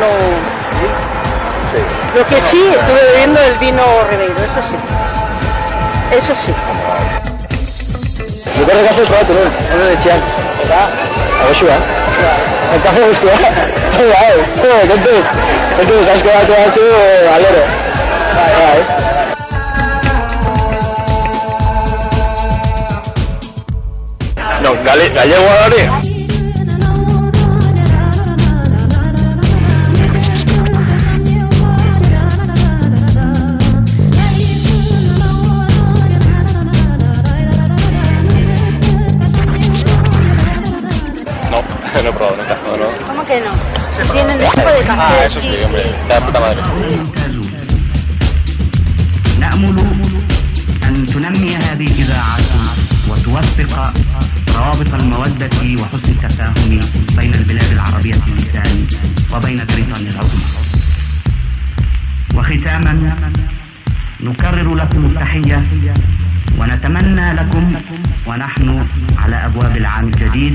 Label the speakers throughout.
Speaker 1: vino.
Speaker 2: Sí.
Speaker 1: Lo que sí, estuve bebiendo el vino Ribeiro, eso sí. Eso sí.
Speaker 2: Yo creo que hace cuatro, ¿no? de Chiang. ¿Está? A ver si va. El café busco. Eh. Joder, ¿qué tú? ¿Qué tú? ¿Sabes que va a quedar tú al oro? Vale, vale. No,
Speaker 1: gale, gallego hori,
Speaker 2: Ah, eso sí, hombre. De puta madre.
Speaker 3: نأمل أن تنمي هذه الإذاعات وتوثق روابط المودة وحسن التفاهم بين البلاد العربية اللسان وبين بريطانيا العظمى وختاما نكرر لكم التحية ونتمنى لكم ونحن على أبواب العام الجديد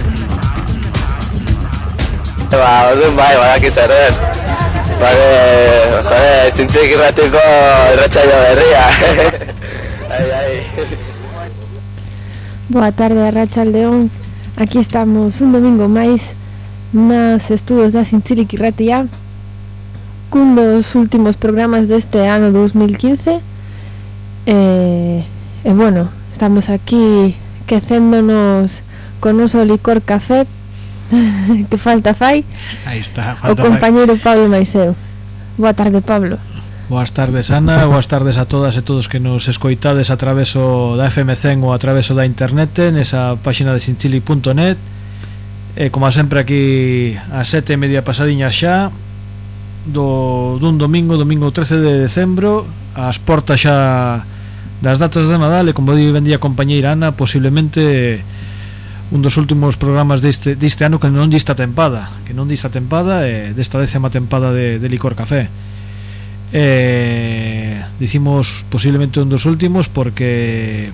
Speaker 2: Ba, bai, badaki zer den. Bale, jode, zintzik irratiko irratxaio berria. ai, ai.
Speaker 4: Boa tarde, Rachaldeón. Aquí estamos un domingo máis nos estudos da Sinchilic Ratia cun dos últimos programas deste ano 2015 e, e bueno, estamos aquí quecéndonos con noso licor café que falta fai?
Speaker 5: Aí está, falta o
Speaker 4: compañeiro fai. Pablo Maiseu. Boa tarde Pablo.
Speaker 5: Boas tardes Ana, boas tardes a todas e todos que nos escoitades a traveso da FM100 ou a traveso da internet nesa páxina de sinchili.net E como sempre aquí a sete e media pasadiña xa do, dun domingo, domingo 13 de decembro As portas xa das datas de Nadal. E como di vendía a compañeira Ana posiblemente un dos últimos programas deste, deste ano que non dista tempada que non dista tempada eh, desta décima tempada de, de Licor Café. Eh, dicimos posiblemente un dos últimos porque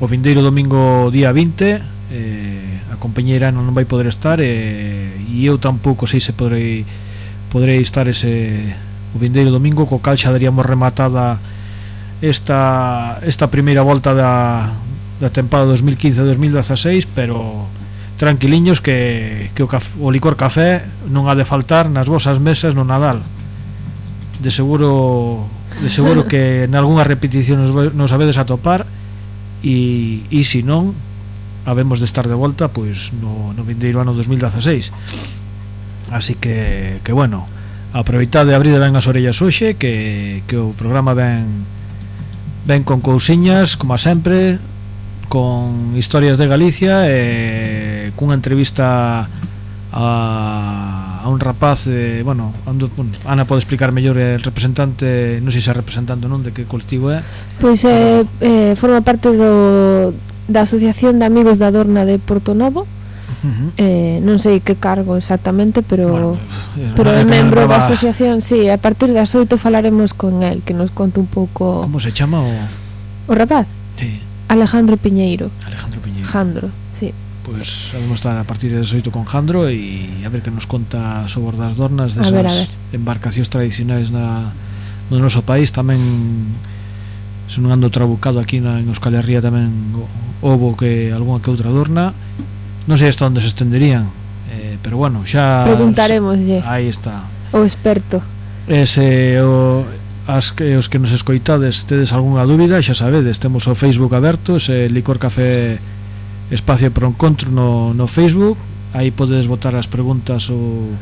Speaker 5: o vindeiro domingo día 20 eh, a compañeira non vai poder estar eh, e eu tampouco sei se podrei podrei estar ese o vindeiro domingo co cal xa daríamos rematada esta, esta primeira volta da, da tempada 2015-2016 pero tranquiliños que, que o, caf, o licor café non ha de faltar nas vosas mesas no Nadal. De seguro de seguro que en algunha repetición nos, nos habedes topar e, e se non habemos de estar de volta pois no, no vindeiro ano 2016 así que, que bueno aproveitade abrir ben as orellas hoxe que, que o programa ben ben con cousiñas como a sempre con Historias de Galicia e cunha entrevista a, a un rapaz, eh, bueno, ando, bueno, Ana pode explicar mellor el representante, non sei se é representante non, de que colectivo é.
Speaker 4: Pois eh, eh, forma parte do, da Asociación de Amigos da Dorna de Porto Novo.
Speaker 5: Uh -huh.
Speaker 4: eh, non sei que cargo exactamente, pero bueno,
Speaker 5: eh,
Speaker 4: pero é membro da asociación, si, sí, a partir das 8 falaremos con el, que nos conta un pouco
Speaker 5: Como se chama o
Speaker 4: o rapaz?
Speaker 5: Sí.
Speaker 4: Alejandro Piñeiro.
Speaker 5: Alejandro Piñeiro.
Speaker 4: Jandro, sí.
Speaker 5: Pois pues, vamos estar a partir das 8 con Jandro e a ver que nos conta sobre das dornas desas de
Speaker 4: ver, a ver.
Speaker 5: embarcacións tradicionais na, no noso país tamén se non ando trabucado aquí na, en Euskal Herria tamén houbo que algunha que outra dorna non sei hasta onde se estenderían eh, pero bueno, xa...
Speaker 4: Preguntaremos,
Speaker 5: Aí está.
Speaker 4: O experto.
Speaker 5: Ese, o, as que os que nos escoitades tedes algunha dúbida, xa sabedes, temos o Facebook aberto, ese Licor Café Espacio para o Encontro no, no Facebook, aí podedes botar as preguntas ou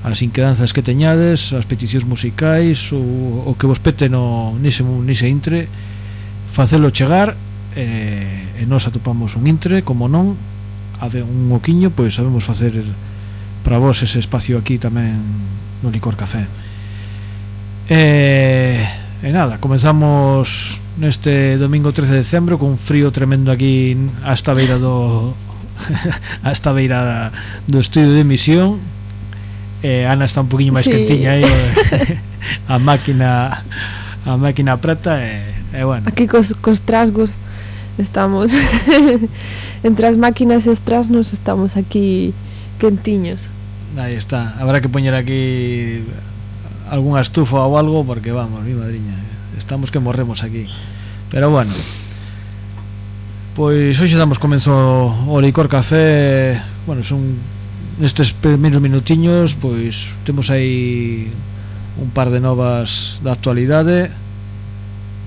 Speaker 5: as inquedanzas que teñades, as peticións musicais, ou, o que vos pete no, nise, nise intre, facelo chegar, eh, e nos atopamos un intre, como non, ave un oquiño, pois sabemos facer para vos ese espacio aquí tamén no Licor Café. E, e nada, comenzamos neste domingo 13 de decembro con un frío tremendo aquí hasta a beira do hasta a beira do estudio de emisión. Eh, Ana está un poquinho máis
Speaker 4: sí.
Speaker 5: quentiña aí a máquina a máquina prata e, e bueno.
Speaker 4: Aquí cos, cos trasgos estamos entre as máquinas e os trasnos estamos aquí quentiños.
Speaker 5: Aí está, habrá que poñer aquí algunha estufa ou algo porque vamos, mi madriña, estamos que morremos aquí. Pero bueno. Pois hoxe damos comenzo o licor café, bueno, son nestes primeiros minutiños, pois temos aí un par de novas da actualidade.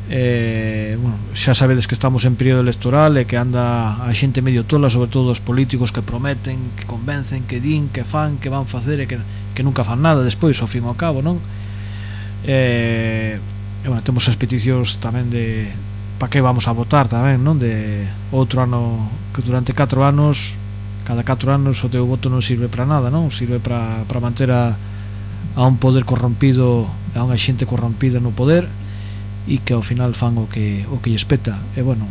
Speaker 5: Eh, bueno, xa sabedes que estamos en período electoral e que anda a xente medio tola, sobre todo os políticos que prometen, que convencen, que din, que fan, que van facer e que que nunca fan nada despois, ao fin ao cabo, non? Eh, e, bueno, temos as peticións tamén de para que vamos a votar tamén, non? De outro ano que durante 4 anos cada 4 anos o teu voto non sirve para nada, non? Sirve para, para manter a, a un poder corrompido, a unha xente corrompida no poder e que ao final fan o que o que lle espeta. E bueno,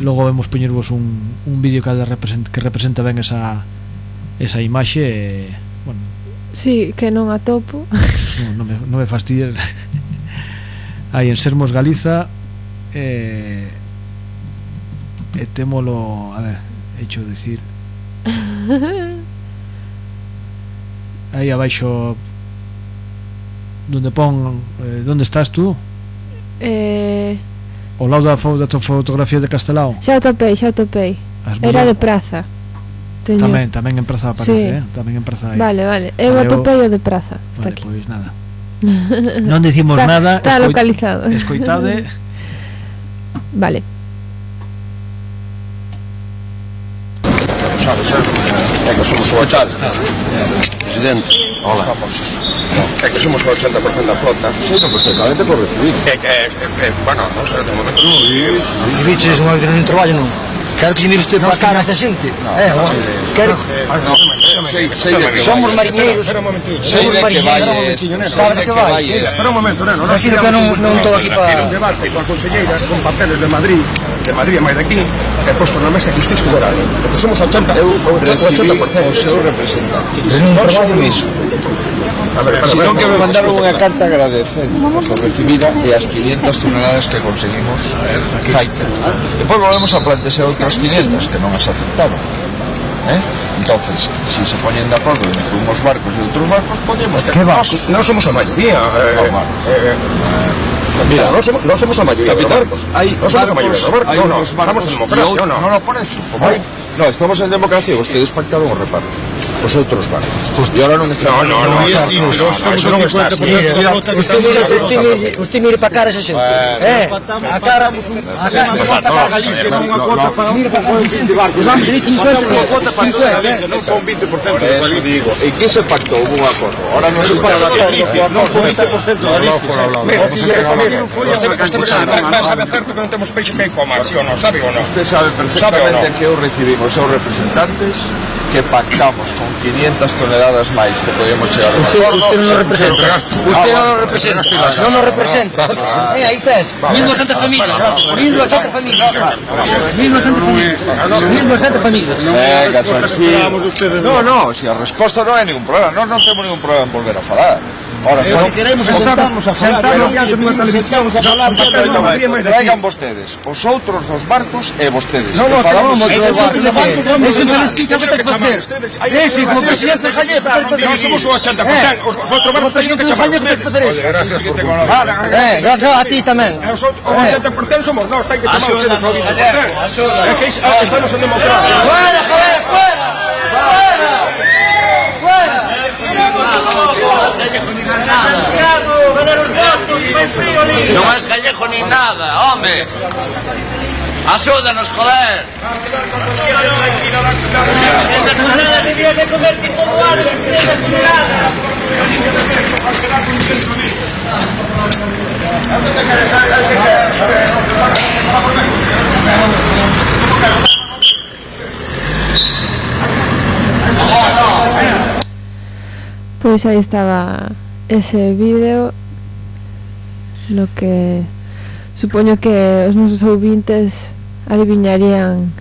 Speaker 5: logo vemos poñervos un, un vídeo que represent, que representa ben esa esa imaxe e
Speaker 4: Sí, que non atopo.
Speaker 5: Non, non, me, non me fastidies. Aí en Sermos Galiza eh, e témolo, a ver, hecho decir. Aí abaixo donde pon eh, onde estás tú?
Speaker 4: Eh
Speaker 5: O lado da, fo da fotografía de Castelao.
Speaker 4: Xa topei, xa topei. Era de praza. Teño...
Speaker 5: Tamén, tamén en Praza aparece,
Speaker 4: sí.
Speaker 5: eh? tamén en Praza aí.
Speaker 4: Vale, vale. Eu atopeio de Praza, está
Speaker 5: vale,
Speaker 4: aquí.
Speaker 5: Pois nada. Non dicimos
Speaker 4: está,
Speaker 5: nada.
Speaker 4: Está escoit... localizado.
Speaker 5: Escoitade.
Speaker 4: Vale.
Speaker 6: Sabes, é que somos o 80. Presidente. Hola. É que somos o 80% da flota.
Speaker 2: Sí, no, perfectamente por recibir.
Speaker 6: É que, é, é, bueno, non sei, de momento... non
Speaker 2: sí, sí. Recibiches unha un traballo, non? Quero que lle usted para a cara a esa xente. Eh, no, quero... Somos mariñeiros. Somos mariñeiros. Sabe de que vai?
Speaker 6: Espera un momento, neno.
Speaker 2: Tranquilo que non, non estou aquí
Speaker 6: para... Un debate coa conselleira, con papeles de Madrid, de Madrid e máis aquí, e posto na mesa que isto estudará. Porque somos 80, 80, 80%.
Speaker 7: O seu representante.
Speaker 6: Non sobre
Speaker 7: iso. Sino que me mandaron unha carta agradecendo agradecer a recibida e as 500 toneladas que conseguimos Fighter. Depois volvemos a plantear outras 500 que non as aceptaron. ¿Eh? Entonces, si se ponen de acordo entre unos barcos y otros barcos, podemos...
Speaker 6: ¿Qué barcos? No somos a mayoría. Eh,
Speaker 7: eh,
Speaker 6: eh, Mira, no somos, no somos a mayoría
Speaker 7: Capitán, de
Speaker 6: barcos.
Speaker 7: Hay
Speaker 6: no somos barcos, a mayoría de los
Speaker 7: barcos.
Speaker 6: No, no, estamos en democracia.
Speaker 7: No,
Speaker 6: no.
Speaker 7: no, no por eso. Como hay, no, estamos en democracia y ustedes pactaron o reparto os outros bancos. Justo. E ahora non está.
Speaker 6: No, no, no, non, pero non está. Usted
Speaker 2: mira, usted mire, usted mire para cara esa xente. Eh, a cara a cara para a xente non unha cuota para un barco. Vamos a 50 unha cuota para toda a
Speaker 6: non para un 20% de
Speaker 7: Galicia. digo, e que se pactou un acordo. Ahora non se para a Galicia,
Speaker 6: non para 20% de Galicia. Usted sabe certo que non temos peixe peixe para o mar, si ou non, sabe ou non?
Speaker 7: Usted sabe perfectamente que eu recibimos seus representantes que pactamos con 500 toneladas máis que podemos chegar a
Speaker 2: Usted, usted non nos representa. Usted non nos representa. Non nos representa. Eh, aí tes. 1.200 familias. 1.200 familias. 1.200 familias. 1.200 familias.
Speaker 7: Non, non, se a resposta non hai ningún problema. Non, non temos ningún problema en volver a falar. Ora, sí, que
Speaker 6: queremos é sentarnos a falar,
Speaker 7: pero
Speaker 6: diante dunha televisión, a falar diante dunha televisión.
Speaker 7: Traigan vostedes os outros dos barcos e vostedes.
Speaker 2: Non,
Speaker 7: non, falamos
Speaker 2: dos
Speaker 7: barcos.
Speaker 2: Eso non explica que ten que facer. Ese, como presidente de Gallego,
Speaker 6: non somos o 80%, os outros barcos teñen que chamar
Speaker 2: vostedes.
Speaker 6: Gracias por
Speaker 2: Eh, gracias a ti tamén.
Speaker 6: Os outros 80% somos nós, ten que chamar vostedes. Axuda, axuda. É que estamos en democracia.
Speaker 2: Fuera, joder, fuera. Fuera. Callejo
Speaker 8: ni nada. No más Callejo ni nada, hombre. Ayúdanos, joder. Oh, no.
Speaker 4: Pois aí estaba ese vídeo no que supoño que os nosos ouvintes adivinharían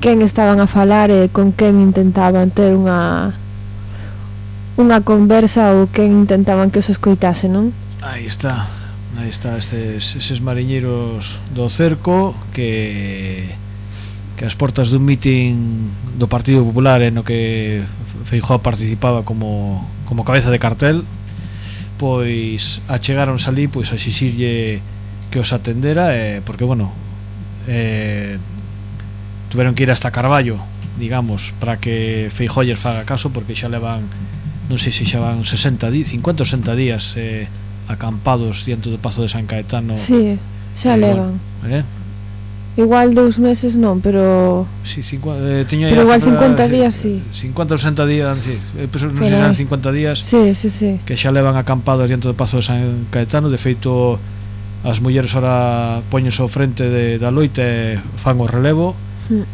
Speaker 4: quen estaban a falar e con quen intentaban ter unha unha conversa ou quen intentaban que os escoitase, non?
Speaker 5: Aí está, aí está estes, eses mariñeiros do cerco que que as portas dun mitin do Partido Popular en o que Feijóo participaba como, como cabeza de cartel pois achegaron ali pois a xixirlle que os atendera eh, porque bueno eh, tuveron que ir hasta Carballo digamos, para que Feijóo lles faga caso porque xa levan non sei se xa van 60 días 50 ou 60 días eh, acampados diante do Pazo de San Caetano
Speaker 4: sí, xa
Speaker 5: eh,
Speaker 4: levan.
Speaker 5: Eh,
Speaker 4: Igual dous meses non, pero...
Speaker 5: Sí, cincu... eh, tiña
Speaker 4: pero igual 50 días, sí.
Speaker 5: 50 ou 60 días, sí. Eh, pues, non sei se eran 50 días.
Speaker 4: Sí, sí, sí.
Speaker 5: Que xa levan acampado diante do Pazo de San Caetano. De feito, as mulleres ora poñense ao frente de, da loita e fan o relevo.
Speaker 4: Mm.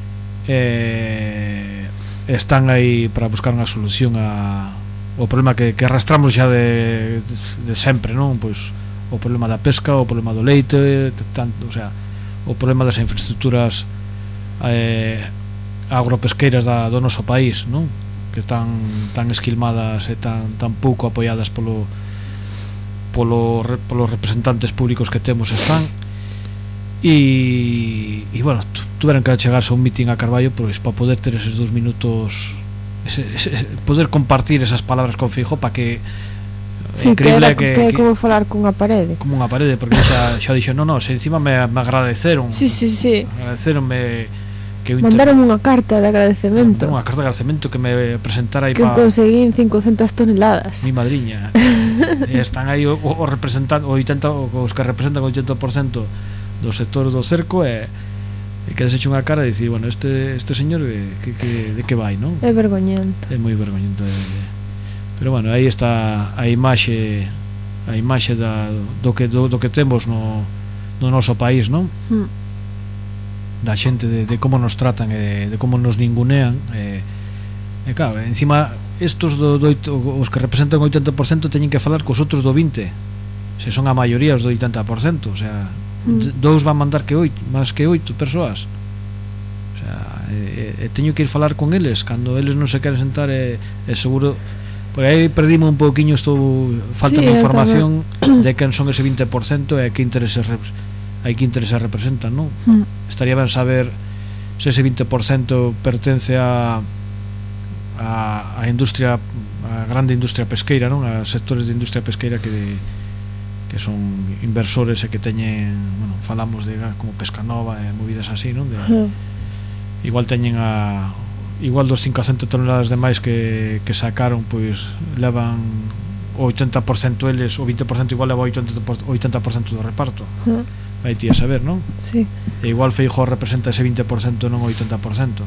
Speaker 5: Eh, están aí para buscar unha solución a o problema que, que arrastramos xa de, de, de sempre, non? Pois o problema da pesca, o problema do leite, tanto, o sea, o problema das infraestructuras eh, agropesqueiras da, do noso país non? que están tan esquilmadas e tan, tan pouco apoiadas polo, polo, polos representantes públicos que temos están e, e bueno, tuveran que chegarse a un meeting a Carballo pois para poder ter eses dous minutos ese, ese, poder compartir esas palabras con Fijo para que
Speaker 4: sí,
Speaker 5: increíble que,
Speaker 4: era, que, que, que como falar cunha parede
Speaker 5: como unha parede, porque xa, xa dixo "No, no, se encima me, me agradeceron
Speaker 4: sí, sí, sí.
Speaker 5: agradeceronme que mandaron inter...
Speaker 4: unha carta de agradecemento
Speaker 5: unha carta de agradecemento que me presentara aí
Speaker 4: que
Speaker 5: conseguí
Speaker 4: conseguín 500 toneladas
Speaker 5: mi madriña e están aí o, o representan o 80, os que representan o 80% do sector do cerco e e que desecho unha cara e dicir, bueno, este, este señor de, que, que, de que vai, non?
Speaker 4: É vergoñento.
Speaker 5: É moi vergoñento. De, de pero bueno, aí está a imaxe a imaxe da, do, que, do, do que temos no, no noso país, non?
Speaker 4: Mm.
Speaker 5: Da xente de, de como nos tratan e de, de como nos ningunean e, e claro, encima estos do, do, os que representan o 80% teñen que falar cos outros do 20 se son a maioría os do 80% o sea,
Speaker 4: mm.
Speaker 5: dous van mandar que oito máis que oito persoas o sea, e, e, e teño que ir falar con eles cando eles non se queren sentar e, e seguro Por aí perdimos un pouquiño estou falta
Speaker 4: sí,
Speaker 5: información de quen son ese 20% e que intereses hai que intereses representan, non?
Speaker 4: Mm.
Speaker 5: Estaría ben saber se ese 20% pertence a a, a industria a grande industria pesqueira, non? A sectores de industria pesqueira que de, que son inversores e que teñen, bueno, falamos de como Pescanova e movidas así, non? De,
Speaker 4: mm.
Speaker 5: Igual teñen a igual dos 500 toneladas de máis que, que sacaron pois levan o 80% eles, o 20% igual leva o 80%, 80 do reparto.
Speaker 4: Uh.
Speaker 5: Vai ti a saber, non?
Speaker 4: Sí.
Speaker 5: E igual Feijóo representa ese 20%, non o 80%.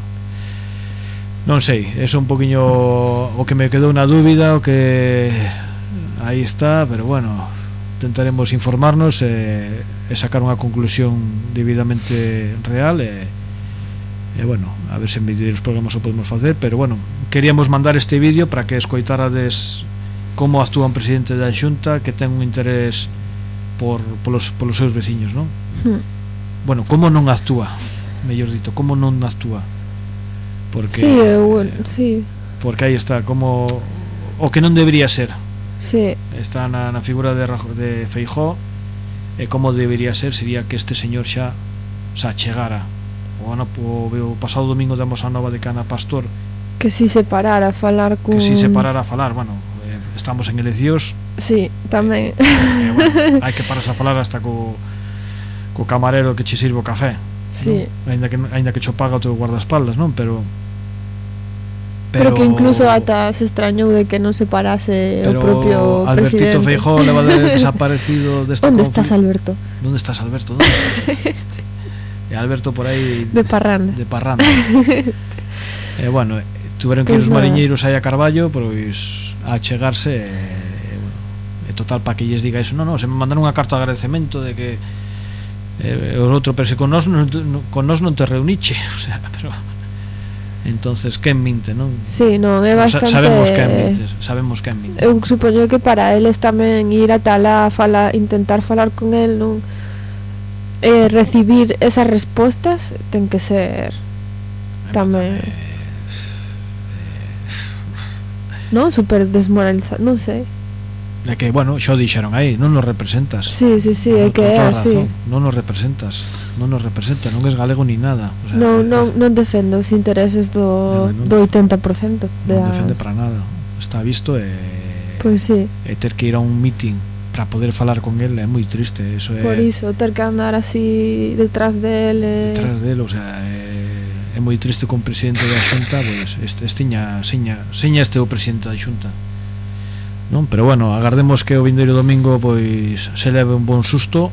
Speaker 5: Non sei, é un poquinho o que me quedou na dúbida, o que aí está, pero bueno, tentaremos informarnos e, e sacar unha conclusión debidamente real e e eh, bueno, a ver se mediros programas o podemos facer, pero bueno, queríamos mandar este vídeo para que escoitarades como actúa un presidente da Xunta que ten un interés por polos, polos seus veciños, non?
Speaker 4: Hmm.
Speaker 5: Bueno, como non actúa, mellor dito, como non actúa. Porque
Speaker 4: Sí, eu, eh, sí.
Speaker 5: Porque aí está como o que non debería ser.
Speaker 4: Sí.
Speaker 5: Está na, na figura de de Feijó e como debería ser sería que este señor xa xa chegara o, ano, o pasado domingo demos a nova de Cana Pastor
Speaker 4: que si se parara a falar cun...
Speaker 5: que si se parara a falar, bueno eh, estamos en eleccións si,
Speaker 4: sí, tamén
Speaker 5: eh, eh, bueno, hai que pararse a falar hasta co, co camarero que che sirve o café
Speaker 4: sí.
Speaker 5: non? Ainda, que, ainda que cho paga o teu guardaespaldas non? pero
Speaker 4: pero, pero que incluso ata se extrañou de que non se parase
Speaker 5: pero o
Speaker 4: propio
Speaker 5: Albertito
Speaker 4: presidente.
Speaker 5: Feijó leva de desaparecido deste
Speaker 4: de ¿Onde
Speaker 5: conflicto?
Speaker 4: estás Alberto?
Speaker 5: ¿Dónde estás Alberto? ¿Dónde estás? sí e Alberto por aí
Speaker 4: de parranda.
Speaker 5: De parranda. e eh, bueno, tuveron que
Speaker 4: pues
Speaker 5: os mariñeiros aí a Carballo, pois a chegarse e, e bueno, e total para que lles diga eso. non, non, se me mandaron unha carta de agradecemento de que eh, os outro, pero se con nós non, con nós non te reuniche, o sea, pero Entonces, quen minte, non?
Speaker 4: Sí, non, é bastante...
Speaker 5: Sabemos quen minte, sabemos quen minte.
Speaker 4: Eu supoño que para eles tamén ir a tala, fala, intentar falar con el, non? eh, recibir esas respostas ten que ser tamén non super desmoralizado, non sei.
Speaker 5: É que, bueno, xo dixeron aí, non nos representas.
Speaker 4: Sí, sí, sí, é que é así.
Speaker 5: Non nos representas, non nos representa, non es galego ni nada. O sea,
Speaker 4: non, non, non defendo os intereses do,
Speaker 5: non,
Speaker 4: do 80% de
Speaker 5: non defende para nada. Está visto e...
Speaker 4: Pois pues sí.
Speaker 5: Eh, e ter que ir a un meeting para poder falar con el é moi triste eso é
Speaker 4: Por iso, ter que andar así detrás del é... Eh.
Speaker 5: Detrás del, o sea, é, é moi triste con o presidente da Xunta, pois pues, este, estiña, seña, seña este o presidente da Xunta. Non, pero bueno, agardemos que o vindeiro domingo pois se leve un bon susto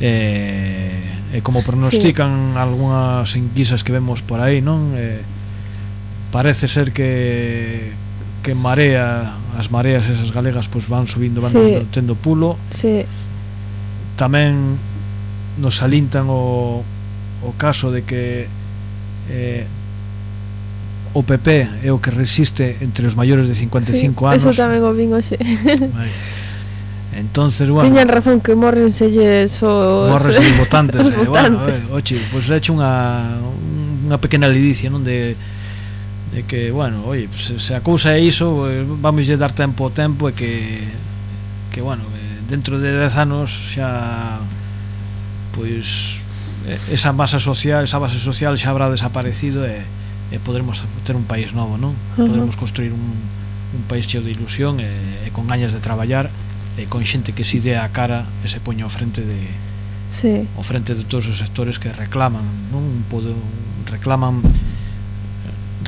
Speaker 5: eh, e como pronostican sí. algunhas enquisas que vemos por aí, non? Eh, parece ser que que marea as mareas esas galegas pois van subindo, van
Speaker 4: sí.
Speaker 5: tendo pulo.
Speaker 4: Sí.
Speaker 5: Tamén nos alintan o o caso de que eh, o PP é o que resiste entre os maiores de 55
Speaker 4: sí,
Speaker 5: anos.
Speaker 4: Eso tamén o vin hoxe.
Speaker 5: Vale. Entonces, bueno,
Speaker 4: Tiñan razón que morren selles os
Speaker 5: morres os votantes,
Speaker 4: os votantes.
Speaker 5: Eh, bueno, eh, pois pues, he hecho unha unha pequena lidicia, non de de que, bueno, oi, se, se a cousa é iso, eh, vamos lle dar tempo ao tempo e que, que bueno, eh, dentro de 10 anos xa pois eh, esa masa social, esa base social xa habrá desaparecido e, e podremos ter un país novo, non?
Speaker 4: Uh -huh.
Speaker 5: Podremos construir un, un país cheo de ilusión e, e con gañas de traballar e con xente que se idea a cara e se poña ao frente de
Speaker 4: sí.
Speaker 5: ao frente de todos os sectores que reclaman, non? Un poder, reclaman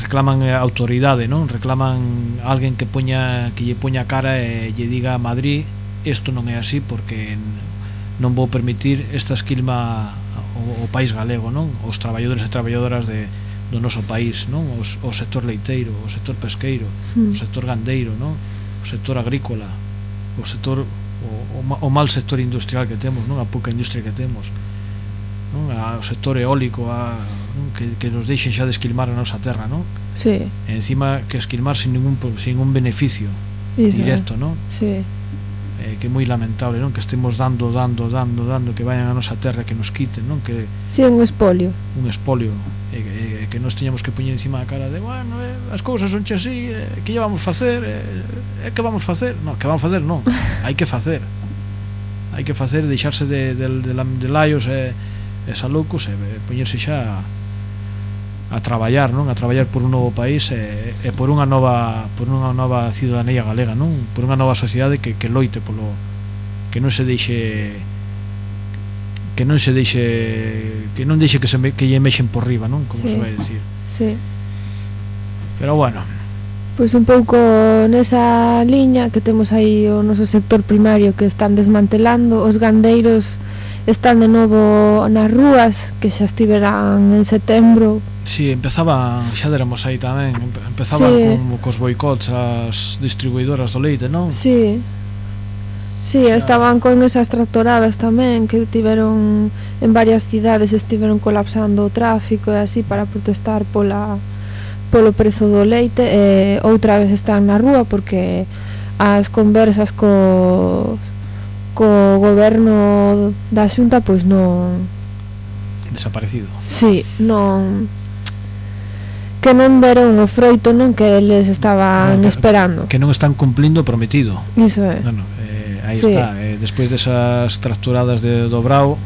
Speaker 5: reclaman a autoridade, non? Reclaman alguén que poña que lle poña cara e lle diga a Madrid, isto non é así porque non vou permitir esta esquilma o, o país galego, non? Os traballadores e traballadoras de do noso país, non? Os, o sector leiteiro, o sector pesqueiro,
Speaker 4: mm.
Speaker 5: o sector gandeiro, non? O sector agrícola, o sector o, o, o mal sector industrial que temos, non? A pouca industria que temos. Non? A, o sector eólico, a non? Que, que nos deixen xa de esquilmar a nosa terra non?
Speaker 4: Sí.
Speaker 5: E encima que esquilmar sin ningún, sin un beneficio
Speaker 4: Iso,
Speaker 5: directo non?
Speaker 4: Sí.
Speaker 5: Eh, que é moi lamentable non? que estemos dando, dando, dando, dando que vayan a nosa terra, que nos quiten non? que,
Speaker 4: sí, un espolio
Speaker 5: un espolio e, e, e que nos teñamos que poñer encima da cara de bueno, eh, as cousas son che así eh, que lle vamos facer eh, eh, que vamos facer non, que vamos facer non hai que facer hai que facer deixarse de, de, de, de laios e, e salucos e, e poñerse xa a traballar, non? A traballar por un novo país e, e por unha nova por unha nova ciudadanía galega, non? Por unha nova sociedade que que loite polo que non se deixe que non se deixe que non deixe que se me, que lle mexen por riba, non? Como
Speaker 4: sí.
Speaker 5: se vai decir.
Speaker 4: Sí.
Speaker 5: Pero bueno,
Speaker 4: Pois un pouco nesa liña que temos aí o noso sector primario que están desmantelando, os gandeiros están de novo nas rúas que xa estiverán en setembro
Speaker 5: Si, empezaba, xa deramos aí tamén Empezaba
Speaker 4: sí.
Speaker 5: con, cos boicots As distribuidoras do leite, non?
Speaker 4: Si sí. Sí, estaban con esas tractoradas tamén que tiveron en varias cidades estiveron colapsando o tráfico e así para protestar pola polo prezo do leite e outra vez están na rúa porque as conversas co co goberno da Xunta pois non
Speaker 5: desaparecido.
Speaker 4: Si, sí, non que non deron o froito non que eles estaban
Speaker 5: no, que,
Speaker 4: esperando.
Speaker 5: Que non están cumplindo o prometido.
Speaker 4: Iso é.
Speaker 5: bueno, eh, aí
Speaker 4: sí.
Speaker 5: está, eh, despois desas tracturadas de Dobrao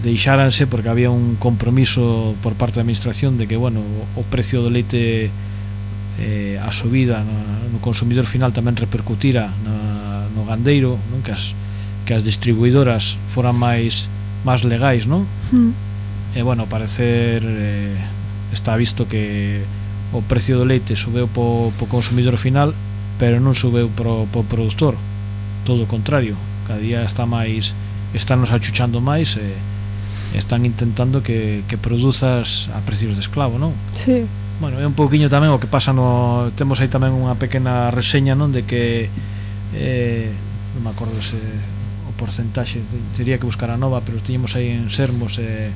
Speaker 5: deixáranse porque había un compromiso por parte da administración de que, bueno, o precio do leite eh, a subida na, no consumidor final tamén repercutira na, no gandeiro, non? Que as, que as distribuidoras foran máis máis legais, non?
Speaker 4: Mm.
Speaker 5: E, bueno, parecer... Eh, está visto que o precio do leite subeu po, po consumidor final pero non subeu pro, pro productor todo o contrario cada día está máis están nos achuchando máis e están intentando que, que produzas a precios de esclavo, non?
Speaker 4: Sí.
Speaker 5: Bueno, é un pouquiño tamén o que pasa no... Temos aí tamén unha pequena reseña, non? De que... Eh, non me acordo se o porcentaxe, teria que buscar a nova, pero tiñemos aí en Sermos... Eh,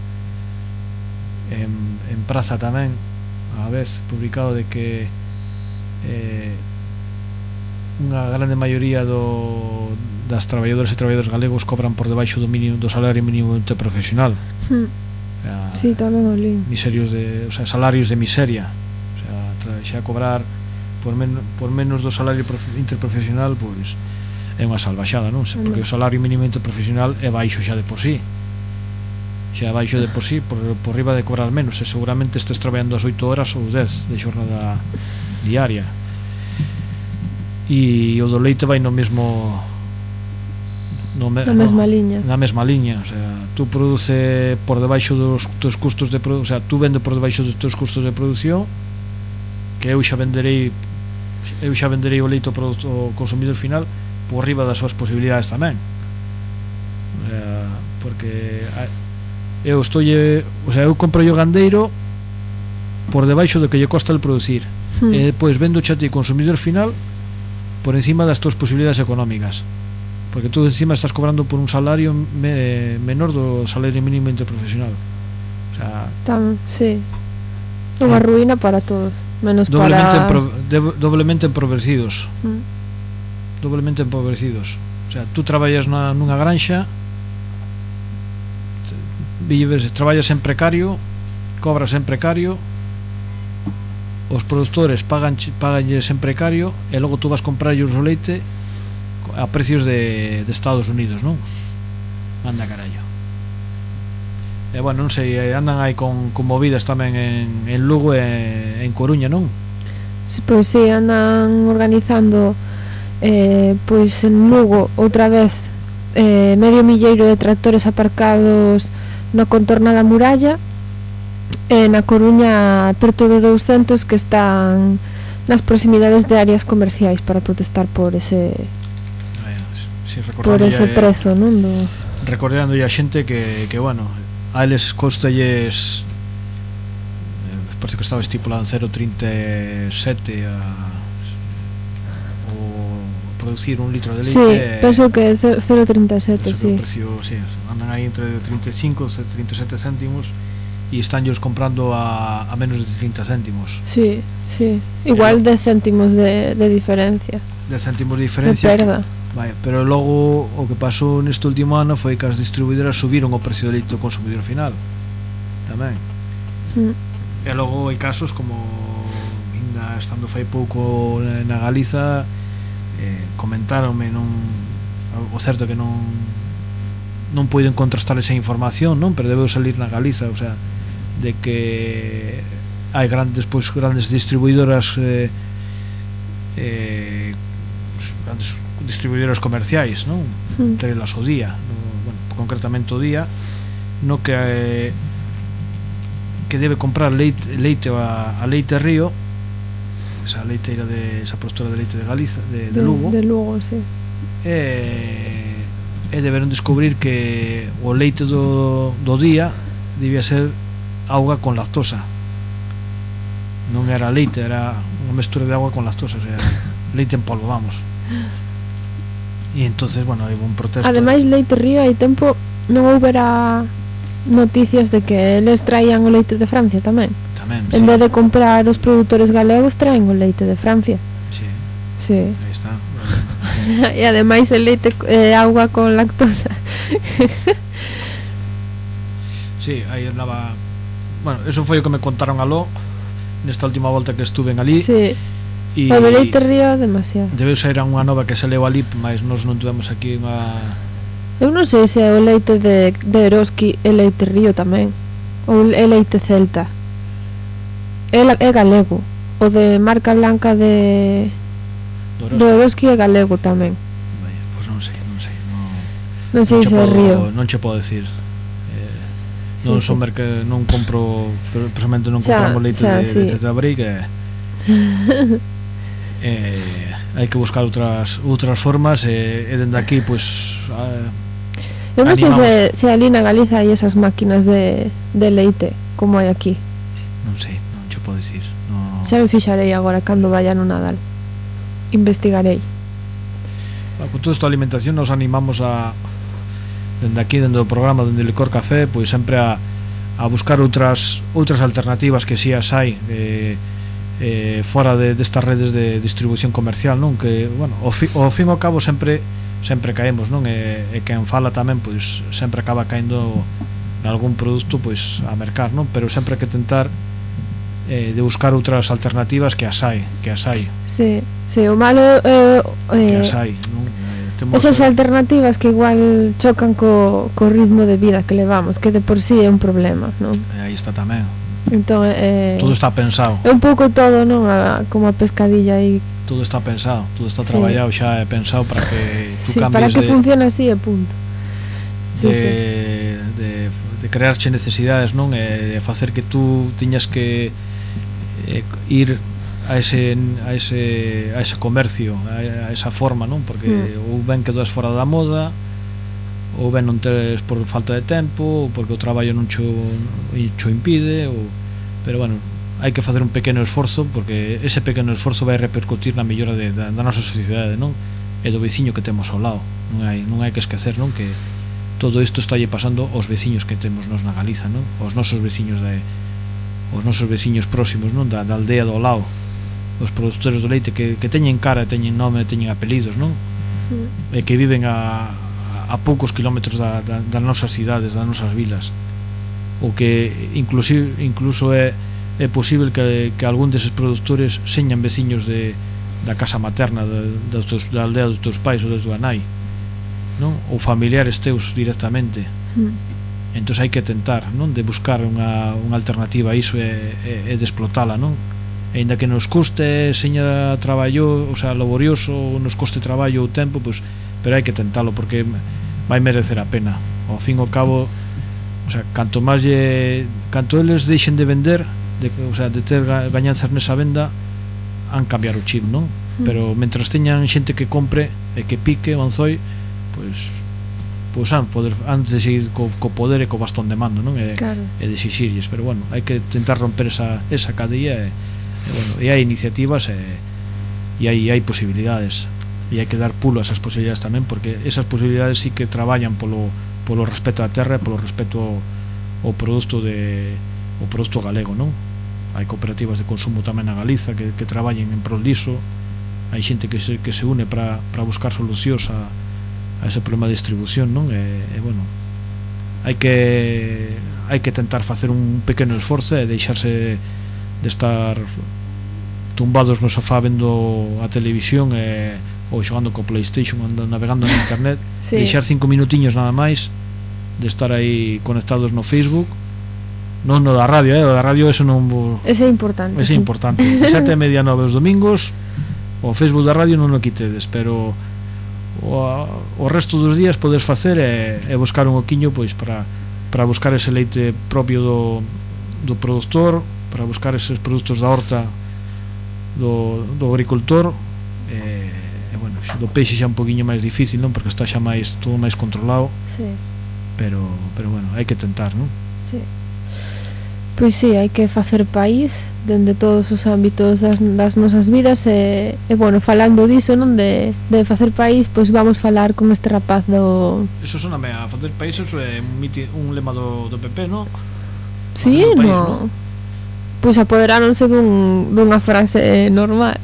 Speaker 5: en, en Praza tamén a vez publicado de que eh, unha grande maioría do, das traballadoras e traballadores galegos cobran por debaixo do mínimo do salario mínimo interprofesional.
Speaker 4: Hmm. Sí, tamén o li.
Speaker 5: Miserios de, o sea, salarios de miseria. O sea, tra, xa cobrar por, men, por menos do salario interprofesional, pois é unha salvaxada, non? Porque o salario mínimo interprofesional é baixo xa de por sí xa baixo de por si sí, por, por riba de cobrar menos e seguramente estes traballando as 8 horas ou 10 de xornada diaria. E o do leite vai no mesmo no, me,
Speaker 4: na mesma no, liña.
Speaker 5: na mesma liña o sea, tú produce por debaixo dos teus custos de o sea, tú vende por debaixo dos teus custos de produción que eu xa venderei eu xa venderei o leite ao, produto, ao consumidor final por riba das súas posibilidades tamén. O sea, porque hai, eu estou o sea, eu compro o gandeiro por debaixo do que lle costa el producir.
Speaker 4: Hmm.
Speaker 5: e depois vendo xa ti consumidor final por encima das túas posibilidades económicas. Porque tú encima estás cobrando por un salario me, menor do salario mínimo interprofesional. O sea,
Speaker 4: Tam, sí. Unha ah. ruína para todos menos
Speaker 5: doblemente
Speaker 4: para
Speaker 5: empro, de, doblemente empobrecidos.
Speaker 4: Hmm.
Speaker 5: doblemente empobrecidos. O sea, tú traballas na, nunha granxa vives, traballas en precario, cobras en precario, os produtores pagan paganlles en precario e logo tú vas comprarlles o leite a precios de, de Estados Unidos, non? Anda carallo. E bueno, non sei, eh, andan aí con, con movidas tamén en, en Lugo e en Coruña, non?
Speaker 4: Sí, pois sí, andan organizando eh, pois en Lugo outra vez eh, medio milleiro de tractores aparcados na contorna da muralla e na Coruña perto de 200 que están nas proximidades de áreas comerciais para protestar por ese
Speaker 5: ah, sí,
Speaker 4: por ese
Speaker 5: eh,
Speaker 4: prezo, non? Do...
Speaker 5: Recordando a xente que, que bueno, a eles costalles eh, parece que estaba estipulado en 0,37 a producir un litro de leite.
Speaker 4: Sí, penso que 0,37, sí.
Speaker 5: Precio, sí. Andan aí entre 35 e 37 céntimos e estánllos comprando a, a menos de 30 céntimos.
Speaker 4: Sí, sí. Igual pero, 10 céntimos de, de diferencia.
Speaker 5: 10 céntimos de diferencia.
Speaker 4: De perda.
Speaker 5: Vaya, pero logo o que pasou neste último ano foi que as distribuidoras subiron o precio do leite ao consumidor final. Tamén.
Speaker 4: Mm.
Speaker 5: E logo hai casos como ainda estando fai pouco na Galiza eh, comentaronme non o certo que non non puiden contrastar esa información, non, pero debeu salir na Galiza, o sea, de que hai grandes pois grandes distribuidoras eh, eh, grandes distribuidoras comerciais, non?
Speaker 4: Mm.
Speaker 5: Entre elas o día, no, bueno, concretamente o día, no que eh, que debe comprar leite, leite a, a Leite Río esa leiteira de esa productora de leite de Galiza, de, de, de Lugo.
Speaker 4: De Lugo, sí.
Speaker 5: E, e deberon descubrir que o leite do, do día debía ser auga con lactosa. Non era leite, era unha mestura de agua con lactosa, o sea, leite en polvo, vamos. E entonces, bueno, hai un protesto.
Speaker 4: Ademais, leite río hai tempo non houbera noticias de que eles traían o leite de Francia tamén
Speaker 5: tamén.
Speaker 4: En sí. vez de comprar os produtores galegos traen o leite de Francia.
Speaker 5: Sí.
Speaker 4: Sí.
Speaker 5: Aí está.
Speaker 4: e ademais el leite eh, agua con lactosa.
Speaker 5: sí, aí andaba Bueno, eso foi o que me contaron aló nesta última volta que estuve en alí.
Speaker 4: Sí.
Speaker 5: E
Speaker 4: o de leite río demasiado.
Speaker 5: Debeu ser unha nova que se leu alí, mas nós non tivemos aquí unha
Speaker 4: Eu non sei se é o leite de, de Eroski e leite río tamén Ou é leite celta é, é galego o de marca blanca de
Speaker 5: Dorosky.
Speaker 4: do Eroski é galego tamén
Speaker 5: Vaya, pois non sei, non sei non,
Speaker 4: non sei
Speaker 5: non
Speaker 4: se
Speaker 5: podo,
Speaker 4: río
Speaker 5: non che podo decir eh,
Speaker 4: sí,
Speaker 5: non
Speaker 4: sí.
Speaker 5: son merca, non compro precisamente non
Speaker 4: xa,
Speaker 5: compramos leite
Speaker 4: xa,
Speaker 5: de,
Speaker 4: sí.
Speaker 5: de Tabric e, eh. eh, hai que buscar outras outras formas e, eh, e dende aquí pois pues, eh,
Speaker 4: Eu non sei se, se ali na Galiza hai esas máquinas de, de leite como hai aquí.
Speaker 5: Non sei podes ir no...
Speaker 4: Xa me fixarei agora cando vaya no Nadal Investigarei
Speaker 5: Con toda esta alimentación nos animamos a Dende aquí, dende o programa Dende Licor Café Pois sempre a, a buscar outras outras alternativas que si as hai eh, eh, Fora de, destas redes de distribución comercial non eh, eh, Que, bueno, o, fi, o fin ao cabo sempre sempre caemos, non? E, e quen fala tamén, pois sempre acaba caendo en algún produto pois a mercar, non? Pero sempre que tentar eh, de buscar outras alternativas que as hai, que as hai.
Speaker 4: Sí, sí, o malo
Speaker 5: eh,
Speaker 4: eh, que
Speaker 5: as hai, non? Eh, temos
Speaker 4: esas
Speaker 5: que...
Speaker 4: alternativas que igual chocan co, co ritmo de vida que levamos, que de por sí é un problema, non?
Speaker 5: E aí está tamén.
Speaker 4: Entón, eh,
Speaker 5: todo está pensado.
Speaker 4: É un pouco todo, non? A, como a pescadilla aí.
Speaker 5: Todo está pensado, todo está
Speaker 4: sí.
Speaker 5: traballado xa, é pensado para que tú
Speaker 4: sí,
Speaker 5: cambies para
Speaker 4: que
Speaker 5: de...
Speaker 4: funcione así e punto. Sí,
Speaker 5: de,
Speaker 4: sí.
Speaker 5: de, de crearche necesidades, non? E de facer que tú tiñas que eh, ir a ese a ese a ese comercio, a, a esa forma, non? Porque
Speaker 4: mm.
Speaker 5: ou ben quedas fora da moda, ou ben non tes por falta de tempo, ou porque o traballo non cho, cho impide, ou pero bueno, hai que facer un pequeno esforzo porque ese pequeno esforzo vai repercutir na mellora de, da, da nosa sociedade, non? E do veciño que temos ao lado. Non hai non hai que esquecer, non, que todo isto estalle pasando aos veciños que temos nos na Galiza, non? Os nosos veciños de os nosos veciños próximos non da, da aldea do lado os produtores do leite que, que teñen cara teñen nome, teñen apelidos non? Mm. e que viven a, a poucos kilómetros da, da, das nosas cidades das nosas vilas o que inclusive, incluso é, é posible que, que algún deses produtores señan veciños de, da casa materna da, da, teus, da aldea dos teus pais ou da tua nai non? ou familiares teus directamente
Speaker 4: mm
Speaker 5: entón hai que tentar non de buscar unha, unha alternativa. A iso e, e, e de explotala non? E ainda que nos custe seña traballo, o sea, laborioso nos coste traballo ou tempo pois, pero hai que tentalo porque vai merecer a pena. Ao fin e ao cabo o sea, canto máis lle, canto eles deixen de vender de, o sea, de ter gañanzas nesa venda han cambiar o chip, non? Mm. pero mentras teñan xente que compre e que pique o anzoi pois Pousan poder antes de seguir co, co poder e co bastón de mando, non? E,
Speaker 4: claro.
Speaker 5: e de xixirlles, pero bueno, hai que tentar romper esa, esa cadeia e, e, bueno, e hai iniciativas e, e hai, hai posibilidades e hai que dar pulo a esas posibilidades tamén porque esas posibilidades sí que traballan polo, polo respeto á terra e polo respeto ao produto de o produto galego, non? Hai cooperativas de consumo tamén na Galiza que, que traballen en prol diso hai xente que se, que se une para buscar solucións a, a ese problema de distribución non e, eh, e eh, bueno hai que hai que tentar facer un pequeno esforzo e deixarse de estar tumbados no sofá vendo a televisión e, ou xogando co Playstation andando, navegando na internet
Speaker 4: sí.
Speaker 5: deixar cinco minutiños nada máis de estar aí conectados no Facebook non no da radio, eh, o da radio eso non
Speaker 4: Ese é importante.
Speaker 5: Ese é importante. Sete e media nove os domingos o Facebook da radio non o quitedes, pero o, o resto dos días podes facer é, buscar un oquiño pois para, para buscar ese leite propio do, do produtor para buscar eses produtos da horta do, do agricultor e, e bueno, do peixe xa un poquinho máis difícil non porque está xa máis todo máis controlado
Speaker 4: sí.
Speaker 5: pero, pero bueno, hai que tentar non?
Speaker 4: Sí. Pois sí, hai que facer país dende todos os ámbitos das, das nosas vidas e, e bueno, falando diso, non de, de facer país, pois vamos falar con este rapaz do...
Speaker 5: Eso soname a facer país, eso é un, miti, un lema do, do PP, non?
Speaker 4: Sí,
Speaker 5: país,
Speaker 4: no. Pois apoderáronse dun, dunha frase normal.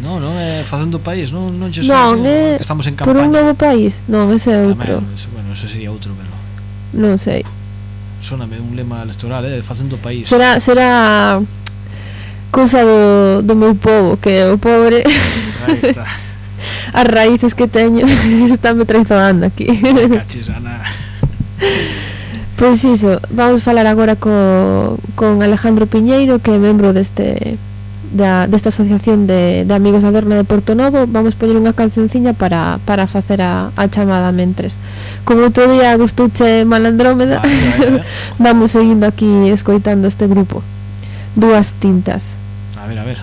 Speaker 5: Non, non é facendo país, non, non, che
Speaker 4: non é,
Speaker 5: estamos en campaña
Speaker 4: Por un novo país, non, ese é outro.
Speaker 5: Tamén, eso, Bueno, eso sería outro, pero...
Speaker 4: Non sei
Speaker 5: soname un lema electoral, eh, facendo país.
Speaker 4: Será será cousa do, do meu povo, que é o pobre.
Speaker 5: Aí está.
Speaker 4: As raíces que teño están me traizoando aquí.
Speaker 5: Cachis, Ana.
Speaker 4: Pois iso, vamos falar agora co, con Alejandro Piñeiro, que é membro deste da, desta asociación de, de amigos da Dorna de Porto Novo vamos poñer unha cancionciña para, para facer a, a chamada mentres como outro día gustouche Malandrómeda
Speaker 5: vai.
Speaker 4: vamos seguindo aquí escoitando este grupo Dúas tintas
Speaker 5: A ver, a ver.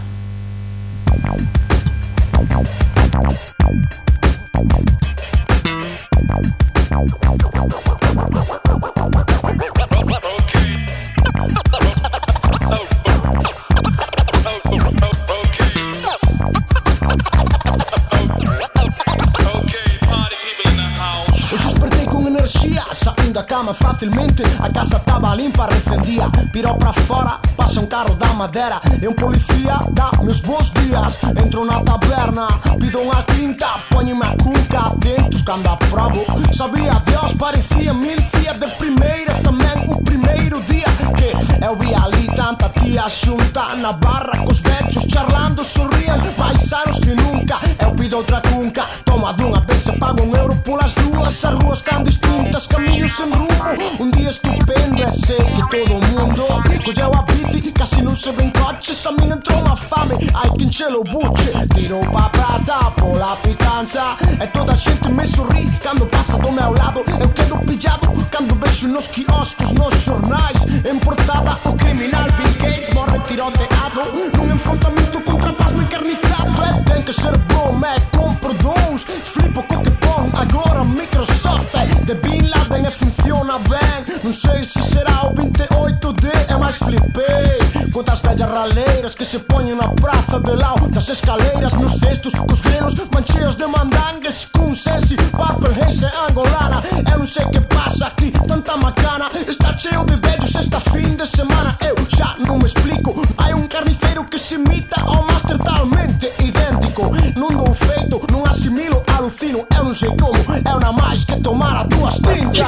Speaker 9: Da cama facilmente. A casa tava limpa, recendía Pirou para fora, passa um carro da madeira. E um policia dá meus bons dias. Entro na taberna, pido unha quinta Ponho-me a cuca, atentos cando aprovo Sabia Deus, parecia milcia de primeira. Também o primeiro dia que eu vi ali tanta tía xunta na barra cos vechos charlando sorrían. Paisanos que nunca eu pido outra cunca. Toma dunha vez e pago un euro polas dúas. As ruas tan distintas camiños sen rumo. Un día estupendo e sei que todo o mundo. Colleu a bici casi non se ven coches. A min entrou unha fame hai que enchelo buche. Tirou pa praza pola picanza e toda a xente me sorri cando pasa do meu lado eu quedo pillado. Cando vexo nos quioscos nos xornais en portada o criminal Bill Gates morre tiroteado Num enfrontamento contra pasmo encarniçado É tanque, ser bom, é compro dous Flipo qualquer Agora Microsoft é. De Bin Laden e funciona bem. Não sei se será o 28D É mais flipei. Quantas velhas raleiras que se põem na praça de lau. Das escaleiras nos textos os grilos mancheios de mandangues Com sensi, papel, reise angolana. Eu não sei que passa aqui Tanta macana. Está cheio de beijos esta fim de semana. Eu já não me explico. Há um carnaval quero que se imita ao master talmente idêntico. Num dou feito, não assimilo, alucino, eu não sei como. É na mais que tomar a tua tintas.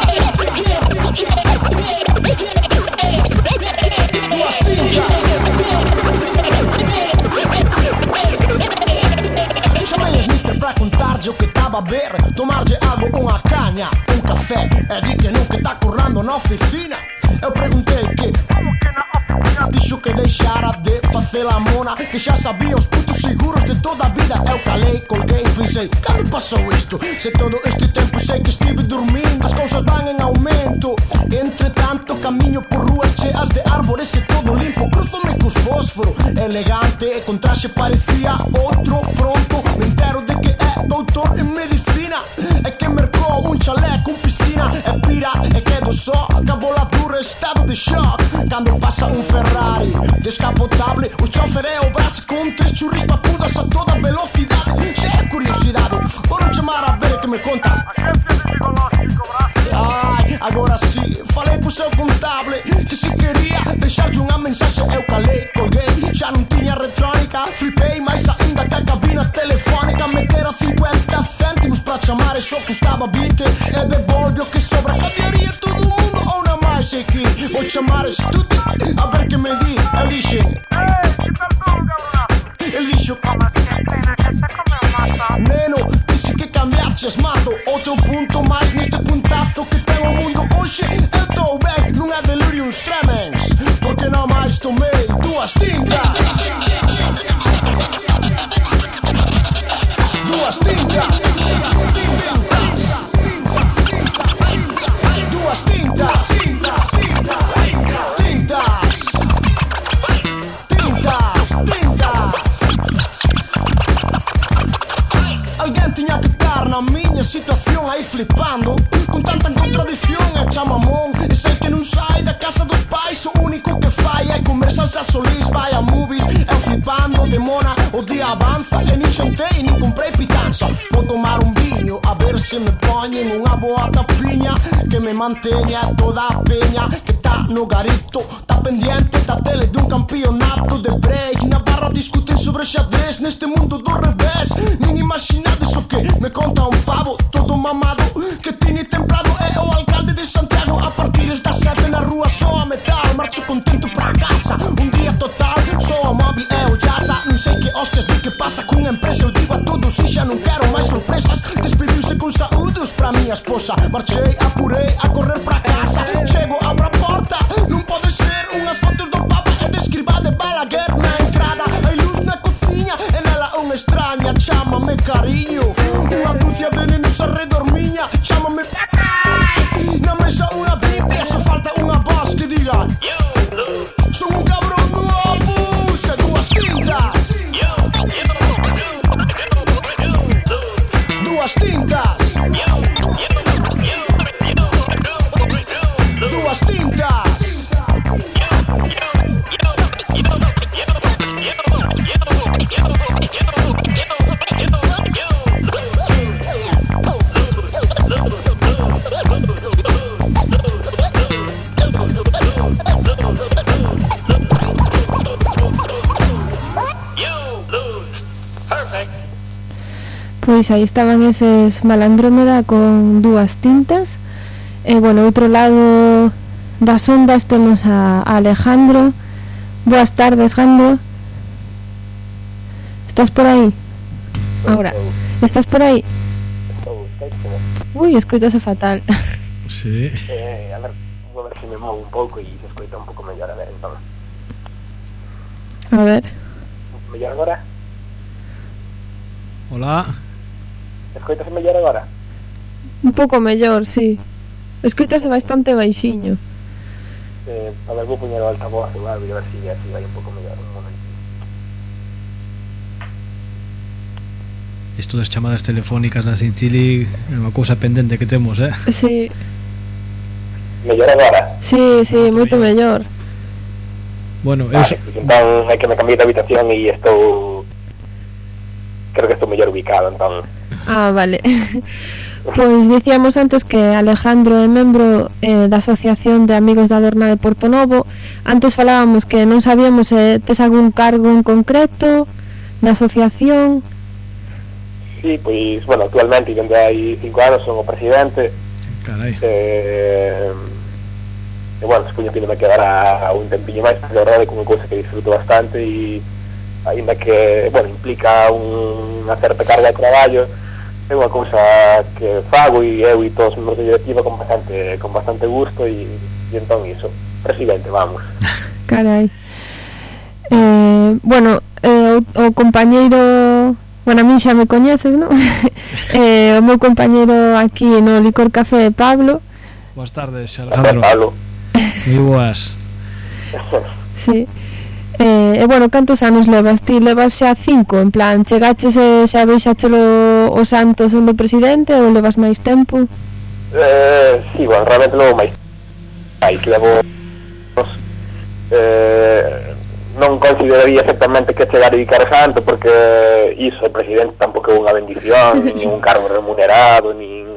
Speaker 9: Chamei as nisso pra contar-te o que tava a ver. Tomar de algo uma canha, um café. É de que nunca tá currando na oficina. Eu perguntei que Como que na oficina que deixara de fazer a mona Que já sabia os putos seguros de toda a vida. Eu calei, colguei, pensei Cando passou isto? Se todo este tempo sei que estive dormindo As coisas vão em aumento. Entretanto caminho por ruas cheias de árvores E todo limpo, cruzo-me com fósforo. Elegante, e con traxe parecia outro pronto. Me entero de que é doutor em medicina. É que mercou um chaleco, um macchina e pira e credo so Cavolatura è stato di shock Quando passa un Ferrari Descapotable, un chofer e obras Con tres churris papudas a toda velocidad C'è curiosidad, poruče mara ver que me conta? Ai, agora sim, falei pro seu contable Que se queria deixar-lhe uma mensagem Eu calei, colguei, já não tinha retórica Flipei, mais ainda que a cabina telefónica Me dera 50 Chamar ciò che stava a bite É bevolvio é che que sobra tutto il mondo a una magia qui Vuoi chiamare tutti a perché mi di e dice Eh, Ele perdongo E que Come ti appena che A come Neno, disse que cambiasse mato. Outro ponto mais neste puntazo que tem o mundo hoje. Eu estou bem, não é delirium tremens Porque não mais tomei duas tintas. miña situación aí flipando Con tanta contradición e chamamón. E sei que non sai da casa dos pais O único que fai é comer salsa solís Vai a movies, eu flipando de mona. Oddi avanza e nin centeni comprei pitanza Vou tomar un viño a ver se me poñen unha boa tapiña Que me manteña toda a peña que tá no garito Tá pendiente da tele dun campeonato de break. Na barra discuten sobre xadrez neste mundo do revés. Nin imaginades o que me conta un pavo todo mamado Que tiene temprado é o alcalde de Santiago A partir das sete na rúa só a metal Marcho contento pra casa, un día total Só a móvil é sei que hostias do que pasa cunha empresa Eu digo a todos e xa non quero máis sorpresas Despediuse con saúdos pra miña esposa Marchei, apurei a correr pra casa. Chego, abro a porta, non pode ser Unhas fotos do papa. E de escriba de Balaguer Na entrada, hai luz na cociña E nela unha extraña, Chámame cariño
Speaker 4: Pois aí estaban eses Malandrómeda con dúas tintas E, bueno, outro lado das ondas temos a, a Alejandro Boas tardes, Jandro Estás por aí? Ahora, estás por aí? Ui, escoitase fatal
Speaker 5: Sí.
Speaker 10: Eh, a ver, vou ver se me movo un pouco e se escoita un pouco mellor, a ver, entón.
Speaker 4: A ver
Speaker 10: Mellor agora?
Speaker 5: Hola.
Speaker 10: Escoitase mellor agora?
Speaker 4: Un pouco mellor, sí Escoitase bastante baixiño
Speaker 10: Eh, a ver, vou poñer o altavoz igual, a ver si así vai un pouco mellor, un momento.
Speaker 5: Isto das chamadas telefónicas na Cincili é unha cousa pendente que temos, eh?
Speaker 4: Sí,
Speaker 10: Mellor agora?
Speaker 4: sí, sí, moito mellor
Speaker 5: Bueno, eu
Speaker 10: Vale,
Speaker 5: so-
Speaker 10: pues entón hai que me cambiar de habitación e estou... Creo que estou mellor ubicado, entón...
Speaker 4: Ah, vale. Pois dicíamos antes que Alejandro é membro eh, da Asociación de Amigos da Dorna de Porto Novo. Antes falábamos que non sabíamos se eh, tes algún cargo en concreto na asociación.
Speaker 10: Sí, pois, bueno, actualmente, dende hai cinco anos, son o presidente.
Speaker 5: Carai.
Speaker 10: Eh, e, bueno, supoño que me quedará un tempiño máis, porque a verdade é unha cousa que disfruto bastante e, ainda que, bueno, implica un, unha certa carga de traballo, é unha cousa que fago e eu e todos os membros da directiva con bastante, con bastante gusto e, e entón iso, presidente, vamos.
Speaker 4: Carai. Eh, Bueno, eh, o, o compañeiro Bueno, a mí xa me coñeces, non? eh, o meu compañeiro aquí no Licor Café de Pablo.
Speaker 5: Boas tardes, Alejandro. Moi boas.
Speaker 4: Sí. Eh, e bueno, cantos anos levas? Ti levas xa cinco, en plan, chegaches e xa veixachelo o Santos sendo presidente ou levas máis tempo?
Speaker 10: Eh, sí, bueno, realmente levo máis máis, levo eh, non consideraría exactamente que chegar e dedicar santo porque iso, presidente, tampouco é unha bendición, nin un cargo remunerado, nin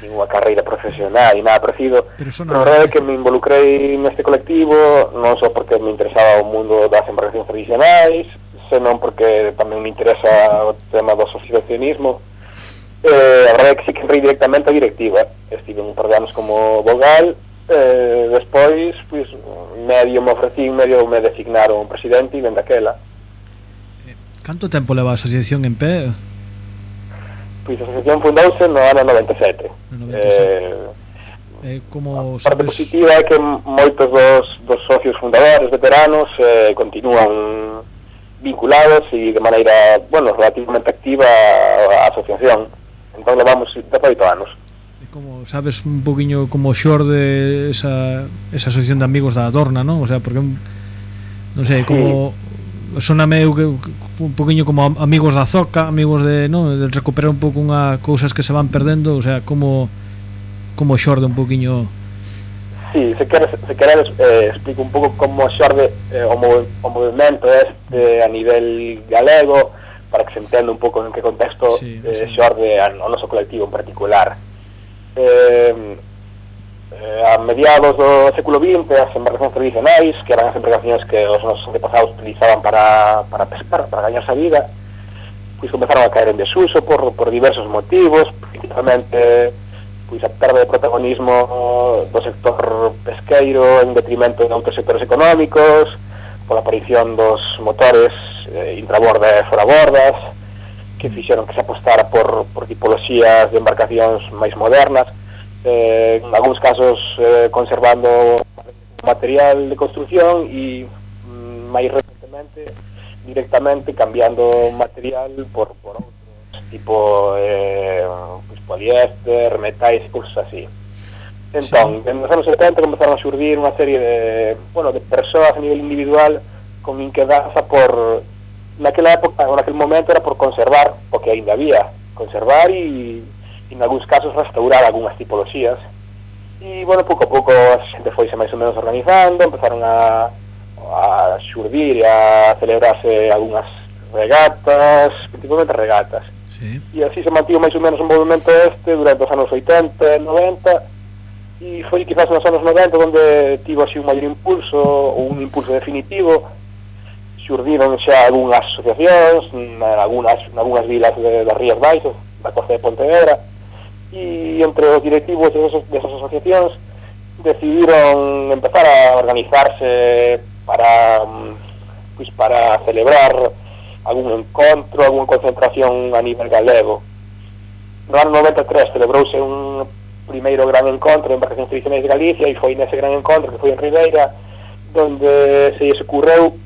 Speaker 10: nin unha carreira profesional e nada parecido
Speaker 5: pero
Speaker 10: a verdade é que me involucrei neste colectivo non só porque me interesaba o mundo das embarcacións tradicionais senón porque tamén me interesa o tema do asociacionismo. Eh, a verdade é que sí que entrei directamente a directiva. Estive un par de anos como vogal eh, despois pues, medio me ofrecín medio me designaron presidente e dende aquela.
Speaker 5: Canto tempo leva a asociación en pé?
Speaker 10: Pois a asociación fundouse no ano 97.
Speaker 5: No 97.
Speaker 10: Eh,
Speaker 5: eh, como
Speaker 10: a parte
Speaker 5: sabes...
Speaker 10: positiva é que moitos dos, dos socios fundadores veteranos eh, continúan vinculados e de maneira, bueno, relativamente activa a, a asociación. Entón levamos 18 anos.
Speaker 5: E como sabes un poquinho como xorde esa, esa asociación de amigos da Adorna, non? O sea, porque un, non sei, como sí soname eu que un poquinho como amigos da zoca, amigos de, no, de recuperar un pouco unha cousas que se van perdendo, o sea, como como xorde un poquinho
Speaker 10: Sí, se queres, se queres eh, explico un pouco como xorde eh, o, mov o movimento este a nivel galego para que se entenda un pouco en que contexto
Speaker 5: sí,
Speaker 10: eh,
Speaker 5: sí.
Speaker 10: xorde o noso colectivo en particular. Eh, eh, a mediados do século XX as embarcacións tradicionais que eran as embarcacións que os nosos antepasados utilizaban para, para pescar, para gañarse a vida pois comezaron a caer en desuso por, por diversos motivos principalmente pois a perda de protagonismo do sector pesqueiro en detrimento de outros sectores económicos pola aparición dos motores eh, intraborda e forabordas que fixeron que se apostara por, por tipoloxías de embarcacións máis modernas eh, en algúns casos eh, conservando material de construcción e mm, máis recentemente directamente cambiando material por, por outros tipo eh, pues, poliéster, metais, cousas así. Entón, en os anos 70 comezaron a xurdir unha serie de, bueno, de persoas a nivel individual con inquedanza por naquela época, ou naquele momento era por conservar o que aínda había conservar e en algúns casos restaurar algunhas tipoloxías e, bueno, pouco a pouco a xente foise máis ou menos organizando, empezaron a, a xurdir e a celebrarse algunhas regatas, principalmente regatas.
Speaker 5: Sí.
Speaker 10: E así se mantivo máis ou menos o movimento este durante os anos 80, 90, e foi quizás nos anos 90 onde tivo así un maior impulso, ou un impulso definitivo, xurdiron xa algunhas asociacións, algunhas, algunhas vilas de, de Rías Baixos, da costa de Pontevedra, e entre os directivos desas, desas asociacións decidiron empezar a organizarse para pois pues, para celebrar algún encontro, algunha concentración a nivel galego. No ano 93 celebrouse un primeiro gran encontro en Embarcacións Tradicionais de Galicia e foi nese gran encontro que foi en Ribeira donde se lles ocurreu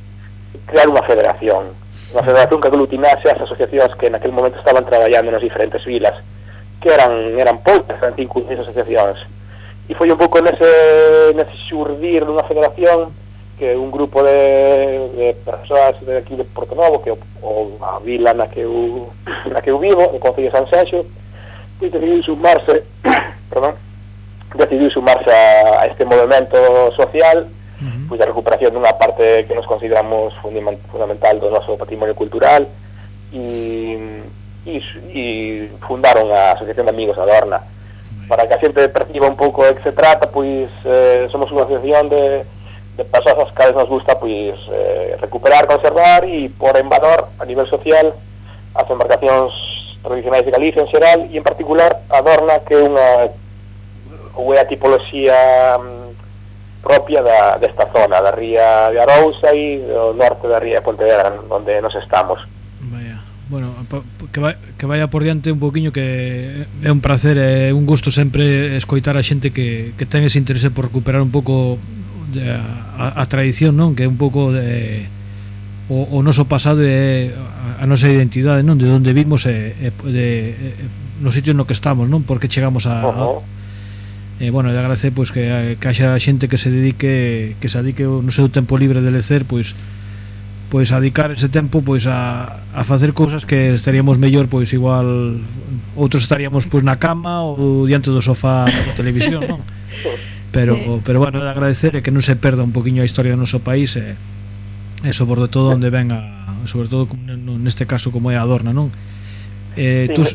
Speaker 10: crear unha federación. Unha federación que aglutinase as asociacións que naquel momento estaban traballando nas diferentes vilas que eran eran poucas, eran cinco seis asociacións. E foi un pouco nese, nese xurdir dunha federación que un grupo de, de persoas de aquí de Porto Novo, que o, o a vila na que eu, na que eu vivo, o Concello de San Seixo, decidiu sumarse, perdón, decidiu sumarse a, a este movimento social Uh -huh. pois a recuperación dunha parte que nos consideramos fundamental do noso patrimonio cultural e e, e fundaron a Asociación de Amigos Adorna. Para que a xente perciba un pouco de que se trata, pois eh, somos unha asociación de, de persoas as cales nos gusta pois eh, recuperar, conservar e por en valor a nivel social as embarcacións tradicionais de Galicia en xeral e en particular a Dorna que é unha ou é a tipoloxía mm, propia da, desta zona, da ría de Arousa e do norte da ría de Pontevedra, onde nos estamos
Speaker 5: bueno, que, vai, que vaya por diante un poquinho que é un placer, é un gusto sempre escoitar a xente que, que ten ese interese por recuperar un pouco de, a, a tradición, non? Que é un pouco de o, o noso pasado e a, a nosa identidade, non? De onde vimos e, e de e, no sitio no que estamos, non? Porque chegamos a, uh -huh. a e, bueno, de agradecer pois que, que haxa xente que se dedique que se dedique o, no seu tempo libre de lecer pois pois a dedicar ese tempo pois a, a facer cousas que estaríamos mellor pois igual outros estaríamos pois na cama ou diante do sofá da televisión, non? Pero sí. pero bueno, de agradecer que non se perda un poquiño a historia do noso país e, e sobre todo onde ven a, sobre todo neste caso como é Adorna, non? Eh, tú,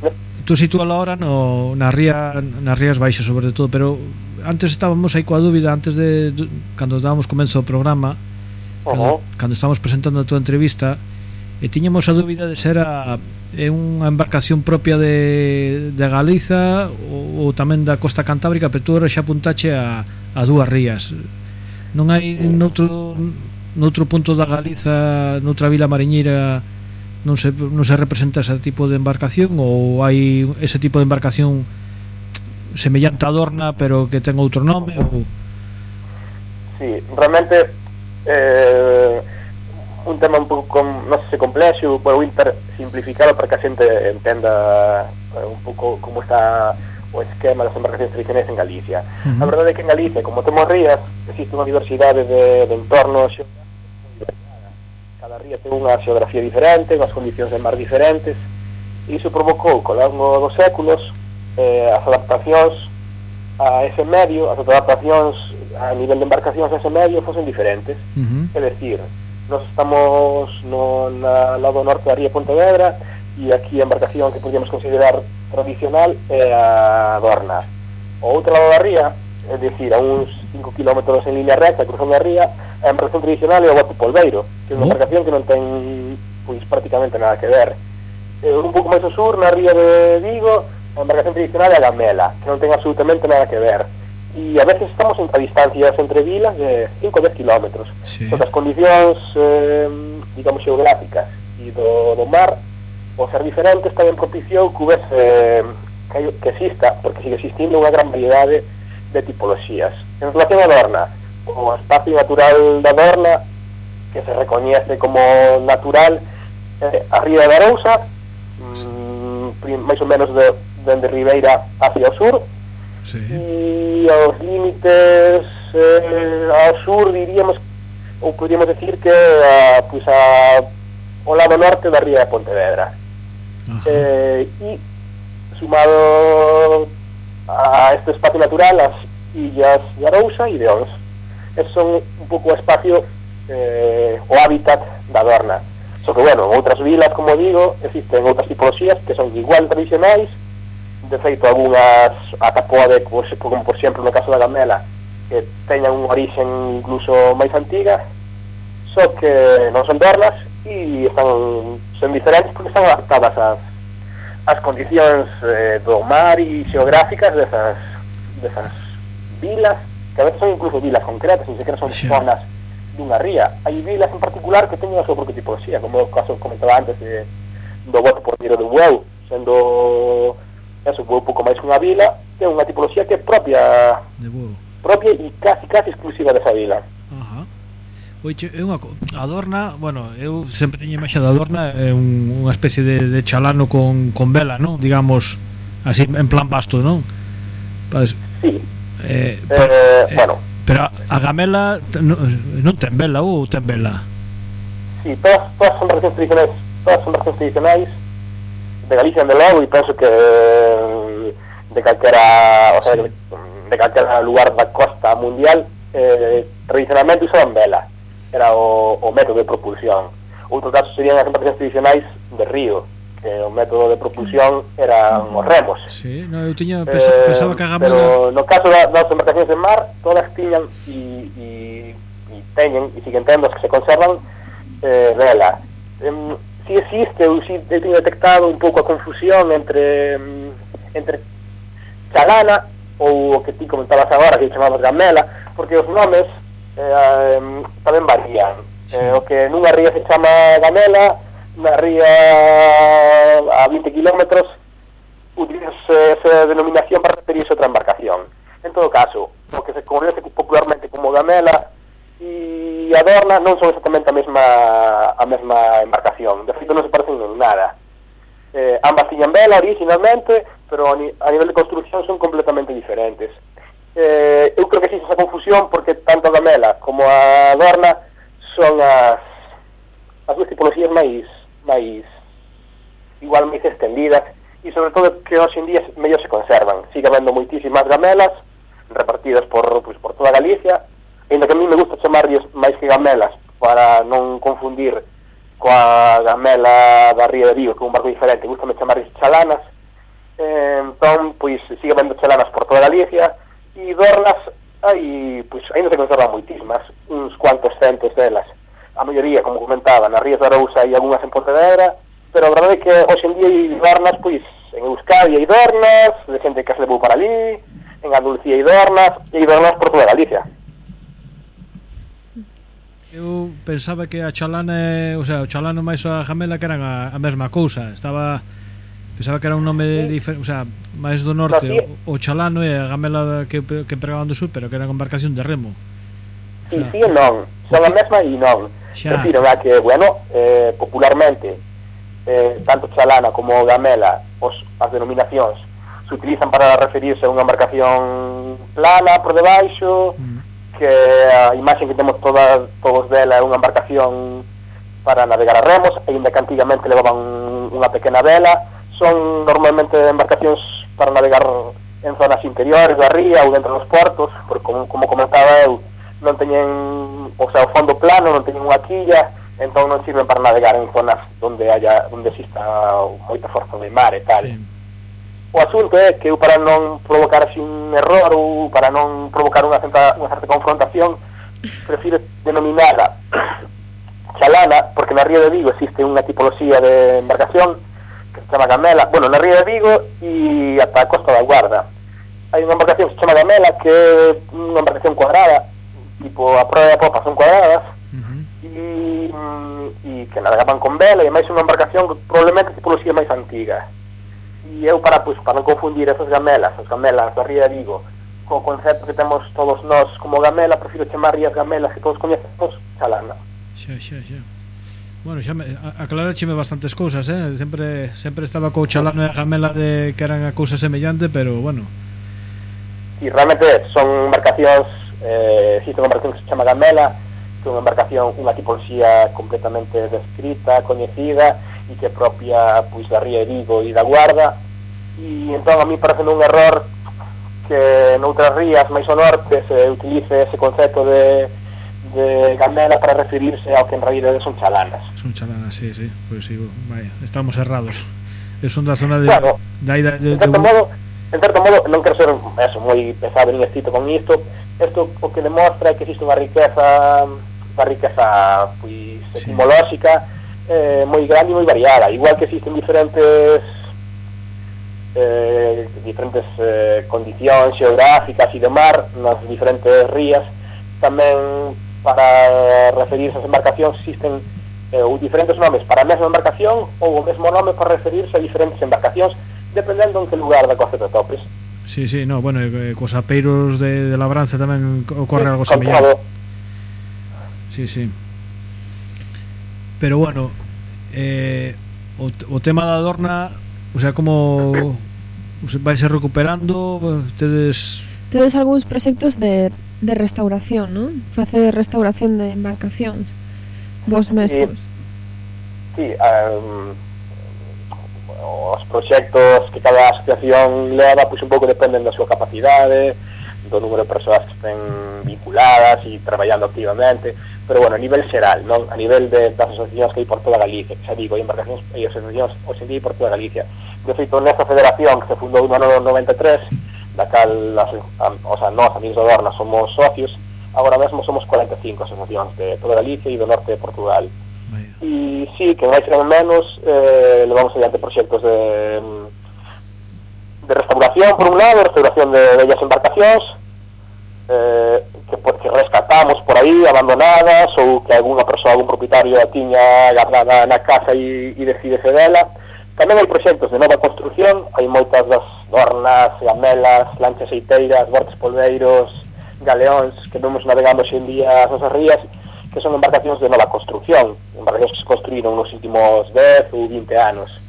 Speaker 5: tú sitúalo ahora no, na ría nas rías baixas sobre todo, pero antes estábamos aí coa dúbida antes de cando dábamos comenzo o programa cando, cando estamos presentando a túa entrevista e tiñamos a dúbida de ser a, é unha embarcación propia de, de Galiza ou, ou tamén da costa cantábrica pero tú xa apuntache a, a dúas rías. Non hai noutro, noutro punto da Galiza noutra vila mariñeira non se, non se representa ese tipo de embarcación ou hai ese tipo de embarcación semellante a Dorna pero que ten outro nome ou...
Speaker 10: Sí, realmente eh, un tema un pouco, non sei se complexo, para o Inter simplificado para que a xente entenda eh, un pouco como está o esquema das embarcacións tradicionais en Galicia. Uh -huh. A verdade é que en Galicia, como temos rías, existe unha diversidade de, de entornos cada ría ten unha xeografía diferente, unhas condicións de mar diferentes, e iso provocou, co longo dos séculos, eh, as adaptacións a ese medio, as adaptacións a nivel de embarcacións ese medio fosen diferentes. Uh -huh. É decir, nós estamos no na lado norte da ría Pontevedra e aquí a embarcación que podíamos considerar tradicional é a Dorna. O outro lado da ría, é dicir, a uns 5 km en línea recta cruzando a ría, a embarcación tradicional é o Guapo Polveiro, que é unha embarcación que non ten pois prácticamente nada que ver. E un pouco máis ao sur, na ría de Vigo, a embarcación tradicional é a Gamela, que non ten absolutamente nada que ver e a veces estamos a distancias entre vilas de 5 ou 10 kilómetros. Sí. Entón, as condicións, eh, digamos, geográficas e do, do mar, o ser diferentes tamén propiciou que houvese eh, que, que exista, porque sigue existindo unha gran variedade de tipoloxías. En relación a Dorna, o espacio natural da Dorna, que se recoñece como natural, eh, a Ría da Arousa, mm, máis ou menos de, dende Ribeira hacia o sur, sí. e aos límites eh, ao sur diríamos ou podríamos decir que a, pues a, o lado norte da ría de Pontevedra. Eh, e sumado a este espacio natural as illas de Arousa e de Ons Esos son un pouco o espacio eh, o hábitat da Dorna só so que bueno, en outras vilas como digo existen outras tipologías que son igual tradicionais de feito algunhas ata pode, pois, como por exemplo no caso da Gamela que teñan un orixen incluso máis antiga só que non son dornas e están, son diferentes porque están adaptadas ás, as condicións eh, do mar e xeográficas desas, desas vilas que a veces son incluso vilas concretas, ni sequera son
Speaker 5: sí.
Speaker 10: zonas dunha ría. Hai vilas en particular que teñen a súa propia tipoloxía, como o caso comentaba antes de, do voto por tiro de Bueu, sendo eso um pouco máis com a vila, é unha tipoloxía que é
Speaker 5: própria
Speaker 10: propia e casi casi exclusiva desa vila.
Speaker 5: Ajá. Oiche, é unha Adorna, bueno, eu sempre teño imaxe de Adorna é un, unha especie de, de chalano con, con vela, non? Digamos, así en plan pasto, non? Pues,
Speaker 10: sí.
Speaker 5: Eh,
Speaker 10: pero,
Speaker 5: eh, eh,
Speaker 10: bueno.
Speaker 5: Pero a, a gamela non, non ten vela ou ten vela?
Speaker 10: Sí, todas, todas son razóns tradicionais, todas son razóns tradicionais, de Galicia mm, de logo e penso que de calquera, ah, o sea, sí. de calquera lugar da costa mundial eh, tradicionalmente usaban vela era o, o método de propulsión. Outro caso serían as embarcacións tradicionais de río que o método de propulsión eran os remos.
Speaker 5: Sí, no, eu tiña, pensa,
Speaker 10: eh,
Speaker 5: pensaba que a gamola...
Speaker 10: pero no caso da, das embarcacións en mar todas tiñan e, e, e teñen e siguen tendo as que se conservan eh, vela em, si existe, eu si eu teño detectado un pouco a confusión entre mm, entre chalana ou o que ti comentabas agora que chamamos gamela, porque os nomes eh, mm, tamén varían. Eh, o que nunha ría se chama gamela, na ría a 20 kilómetros utilizase esa denominación para referirse a outra embarcación. En todo caso, o que se conoce popularmente como gamela e Adorna non son exactamente a mesma a mesma embarcación, de feito non se parecen en nada. Eh, ambas tiñan vela originalmente, pero a, ni, a nivel de construcción son completamente diferentes. Eh, eu creo que existe esa confusión porque tanto a Gamela como a Adorna son as as dúas tipologías máis máis igual máis extendidas e sobre todo que hoxe en día mellor se conservan. Sigue habendo moitísimas gamelas repartidas por, pues, por toda Galicia, Ainda que a mí me gusta chamarlles máis que gamelas para non confundir coa gamela da Ría de Vigo, que é un barco diferente, gustame chamarlles chalanas, eh, entón, pois, sigue vendo chalanas por toda Galicia, e verlas, aí, pois, ainda se conservan moitísimas, uns cuantos centos delas. A maioría, como comentaba, nas Rías de Arousa e algunhas en Pontevedra, pero a verdade é que hoxe en día hai verlas, pois, en Euskadi hai dornas, de xente que as levou para ali, en Andalucía hai dornas, e hai dornas por toda Galicia.
Speaker 5: Eu pensaba que a chalana, o sea, o chalano máis a jamela que eran a, a mesma cousa. Estaba pensaba que era un nome diferente, o sea, máis do norte, o, o chalano e a gamela que que pregaban do sur, pero que era embarcación de remo.
Speaker 10: Si,
Speaker 5: si
Speaker 10: sí, non, son a mesma e non.
Speaker 5: Xa.
Speaker 10: Refiro, va que, bueno, eh, popularmente eh, tanto chalana como gamela, os as denominacións se utilizan para referirse a unha embarcación plana por debaixo, mm que a imaxe que temos todas, todos dela é unha embarcación para navegar a remos, aínda que antigamente levaban unha pequena vela, son normalmente embarcacións para navegar en zonas interiores da ría ou dentro dos portos, porque como, como comentaba eu, non teñen, o sea, o fondo plano, non teñen unha quilla, entón non sirven para navegar en zonas onde haya onde exista moita forza de mar e tal.
Speaker 5: Sí.
Speaker 10: O asunto é que eu para non provocar así un error ou para non provocar unha certa, unha certa confrontación prefiro denominada chalana, porque na Ría de Vigo existe unha tipoloxía de embarcación que se chama Gamela, bueno, na Ría de Vigo e ata a Costa da Guarda. Hai unha embarcación que se chama Gamela que é unha embarcación cuadrada, tipo a proa e a popa son cuadradas,
Speaker 5: uh -huh.
Speaker 10: e, mm, e que navegaban con vela, e máis unha embarcación probablemente tipoloxía máis antiga e eu para pois, para non confundir esas gamelas, as gamelas da Ría de Vigo, co concepto que temos todos nós como gamela, prefiro chamar rías gamelas que todos coñecemos chalana.
Speaker 5: Xa, xa, xa. Bueno, xa me, aclaracheme bastantes cousas, eh? Sempre sempre estaba co chalano e a gamela de que eran a cousa semellante, pero bueno.
Speaker 10: E realmente son embarcacións, eh, existe unha embarcación que se chama gamela, que é unha embarcación, unha tipoloxía completamente descrita, coñecida, e que propia pois, da Ría de Vigo e da Guarda. E entón a mí parece un error que noutras rías máis ao norte se utilice ese concepto de, de candela para referirse ao que en realidade son chalanas.
Speaker 5: Son chalanas, sí, sí, pois pues, sí, vai, estamos errados. E son da zona de...
Speaker 10: Claro,
Speaker 5: da, de,
Speaker 10: de,
Speaker 5: de, en
Speaker 10: certo modo, en certo modo non quero ser eso, moi pesado nin excito con isto. Isto o que demostra é que existe unha riqueza unha riqueza pois, etimolóxica sí eh, moi grande e moi variada, igual que existen diferentes eh, diferentes eh, condicións xeográficas e do mar nas diferentes rías, tamén para referirse ás embarcacións existen eh, ou diferentes nomes para a mesma embarcación ou o mesmo nome para referirse a diferentes embarcacións dependendo en que lugar da costa te topes.
Speaker 5: Sí, sí, no, bueno, eh, eh cos apeiros de, de labranza tamén ocorre
Speaker 10: sí,
Speaker 5: algo semellante. Sí, sí pero bueno, eh, o, o tema da Dorna, o sea, como se vai ser recuperando, tedes
Speaker 4: Tedes algúns proxectos de, de restauración, non? Facer restauración de embarcacións vos mesmos.
Speaker 10: Sí, sí um, os proxectos que cada asociación leva, pois un pouco dependen da súa capacidade, do número de persoas que estén vinculadas e traballando activamente pero bueno, a nivel xeral, non? A nivel de, das asociacións que hai por toda Galicia, xa digo, hai embarcacións e asociacións hoxe en día por toda Galicia. De feito, nesta federación que se fundou no ano 93, da cal, as, o sea, nós, amigos da Dorna, somos socios, agora mesmo somos 45 asociacións de toda Galicia e do norte de Portugal. E sí, que máis ou menos eh, levamos adiante proxectos de, de restauración, por un lado, restauración de bellas embarcacións, eh, que, que rescatamos por aí abandonadas ou que algunha persoa, algún propietario a tiña guardada na casa e, e decidese dela. Tamén hai proxectos de nova construcción, hai moitas das dornas, gamelas, lanchas eiteiras, bortes polveiros, galeóns que vemos navegando hoxe en día as nosas rías, que son embarcacións de nova construcción, embarcacións que se construíron nos últimos 10 ou 20 anos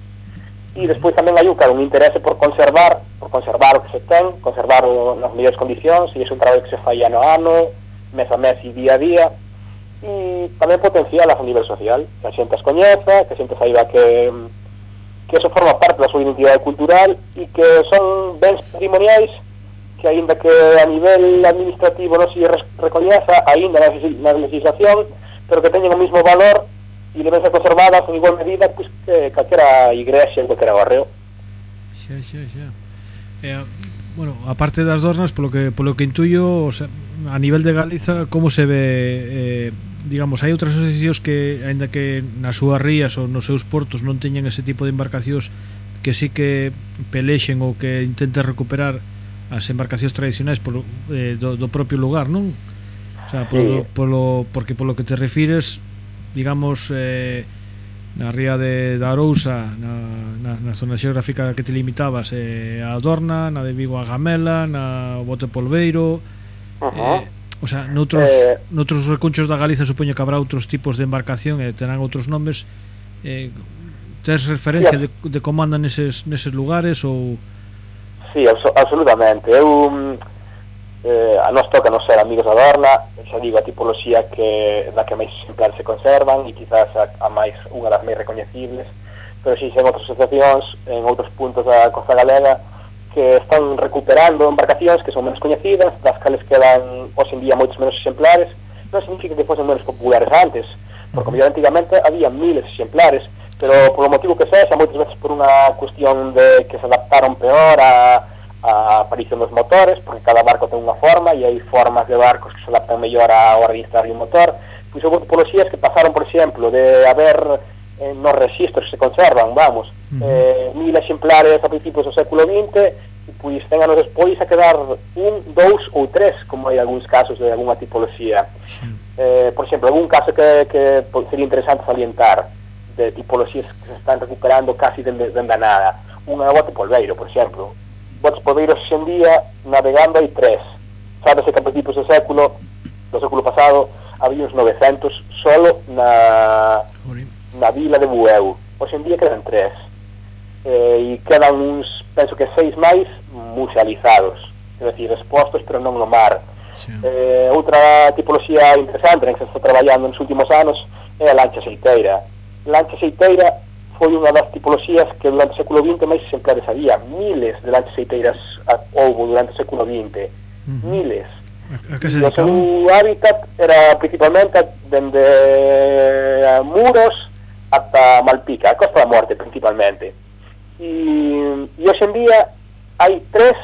Speaker 10: e despois tamén hai un, claro, un interese por conservar por conservar o que se ten conservar o, nas mellores condicións e é un traballo que se fai ano a ano mes a mes e día a día e tamén potencial a nivel social que a xente as coñeza que a xente saiba que que eso forma parte da súa identidade cultural e que son bens patrimoniais que aínda que a nivel administrativo non se recoñeza aínda na legislación pero que teñen o mismo valor e deben ser conservada con igual medida pues, que calquera igrexa en calquera barreo
Speaker 5: xa, xa, xa eh, bueno, aparte das dornas polo que, polo que intuyo o sea, a nivel de Galiza como se ve eh, digamos, hai outras asociacións que aínda que nas súas rías ou nos seus portos non teñen ese tipo de embarcacións que sí que pelexen ou que intenten recuperar as embarcacións tradicionais polo, eh, do, do propio lugar, non? O sea, polo,
Speaker 10: sí.
Speaker 5: polo, porque polo que te refires digamos eh, na ría de da Arousa na, na, na zona xeográfica que te limitabas eh, a Adorna, na de Vigo a Gamela na Bote Polveiro
Speaker 10: uh -huh.
Speaker 5: eh, o sea, noutros,
Speaker 10: eh...
Speaker 5: noutros recunchos da Galiza supoño que habrá outros tipos de embarcación e eh, terán outros nomes eh, tens referencia de, de como andan neses, neses lugares ou...
Speaker 10: Sí, absolutamente. Eu mm, eh, a nos toca non ser amigos da Dorna, xa digo, a tipoloxía que da que máis exemplares se conservan e quizás a, a máis unha das máis recoñecibles, pero si en outras asociacións, en outros puntos da costa galega, que están recuperando embarcacións que son menos coñecidas, das cales quedan hoxe en día moitos menos exemplares, non significa que fosen menos populares antes, porque mellor antigamente había miles de exemplares, pero por o motivo que sexa, moitas veces por unha cuestión de que se adaptaron peor a a aparición dos motores, porque cada barco ten unha forma e hai formas de barcos que se adaptan mellor ao registrar un motor. Pois houve tipoloxías que pasaron, por exemplo, de haber eh, nos registros se conservan, vamos, eh, mil exemplares a principios do século XX, e pois ten anos despois a quedar un, dous ou tres, como hai algúns casos de alguna tipoloxía. Eh, por exemplo, algún caso que, que sería interesante salientar de tipoloxías que se están recuperando casi dende, dende nada. Unha agua de polveiro, por exemplo, votos podeiros hoxe en día navegando hai tres. Sabes que a principios do século? Do século pasado había uns 900 solo na na vila de Bueu. Hoxe en día quedan tres. Eh, e quedan uns penso que seis máis musealizados. É dicir, expostos pero non no mar. Sí. eh, outra tipoloxía interesante en que se está traballando nos últimos anos é a lancha xeiteira. Lancha xeiteira foi unha das tipoloxías que durante o século XX máis exemplares había. Miles de a- houbo durante o século XX. Miles.
Speaker 5: a que se
Speaker 10: o
Speaker 5: dedicaban?
Speaker 10: seu hábitat era principalmente dende a Muros ata Malpica, a Costa da Morte principalmente. E, e hoxe en día hai tres,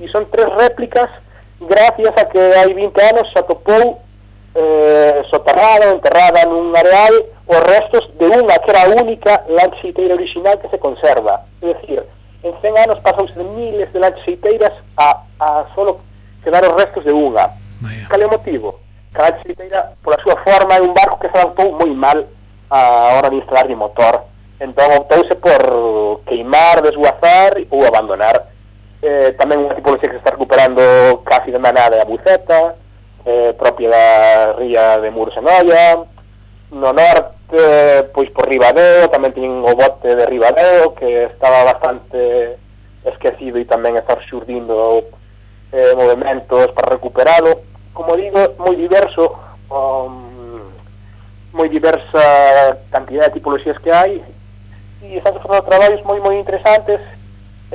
Speaker 10: e son tres réplicas gracias a que hai 20 anos se atopou eh, soterrada, enterrada nun areal, os restos de unha que era a única lancha xeiteira original que se conserva. É dicir, en 100 anos pasause de miles de lanchas xeiteiras a, a solo quedar os restos de unha. Cal é o motivo? Que a lancha xeiteira, pola súa forma, é un barco que se adaptou moi mal a hora de instalar o motor. Entón optouse por queimar, desguazar ou abandonar. Eh, tamén unha tipoloxía que se está recuperando casi de manada é a buceta, eh, propia da ría de Mursenoia, no norte, pois por Ribadeo, tamén tiñen o bote de Ribadeo, que estaba bastante esquecido e tamén está xurdindo eh, movimentos para recuperalo. Como digo, moi diverso, um, moi diversa cantidad de tipoloxías que hai, e están facendo traballos moi moi interesantes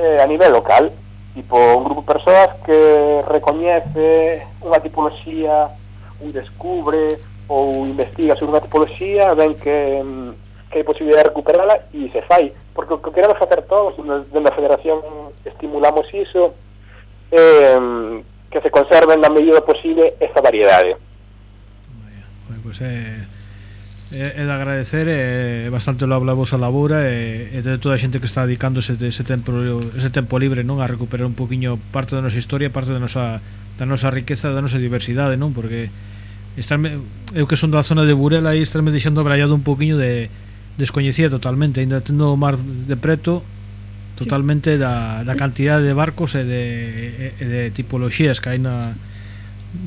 Speaker 10: eh, a nivel local, tipo un grupo de persoas que recoñece unha tipoloxía, ou descubre ou investiga sobre unha tipoloxía, ven que, mm, que hai posibilidad de recuperala e se fai. Porque o que queremos facer todos, dende a Federación estimulamos iso, eh, que se conserven na medida posible esta variedade.
Speaker 5: Pois pues, eh, é, é de agradecer é, bastante loable a vosa labura e, e de toda a xente que está dedicándose de ese tempo, ese tempo libre non a recuperar un poquinho parte da nosa historia parte da nosa, da nosa riqueza da nosa diversidade non porque estarme, eu que son da zona de Burela e estarme deixando abrallado un poquinho de descoñecía totalmente ainda tendo o mar de preto totalmente sí. da, da cantidad de barcos e de, e de tipoloxías que hai na,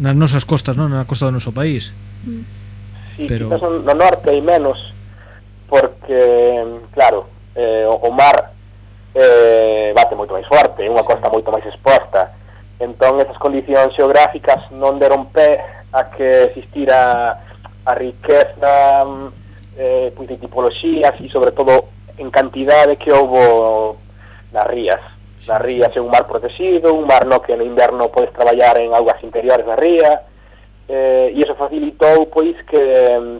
Speaker 5: nas nosas costas, non? na costa do noso país.
Speaker 10: Mm. Sí, pero... quizás no norte hai menos, porque, claro, eh, o mar eh, bate moito máis forte, é unha costa moito máis exposta. Entón, esas condicións xeográficas non deron pé a que existira a riqueza eh, pois de tipoloxías e, sobre todo, en cantidade que houbo nas rías. Nas rías é un mar protegido, un mar no que no inverno podes traballar en augas interiores da ría, eh, e iso facilitou pois que,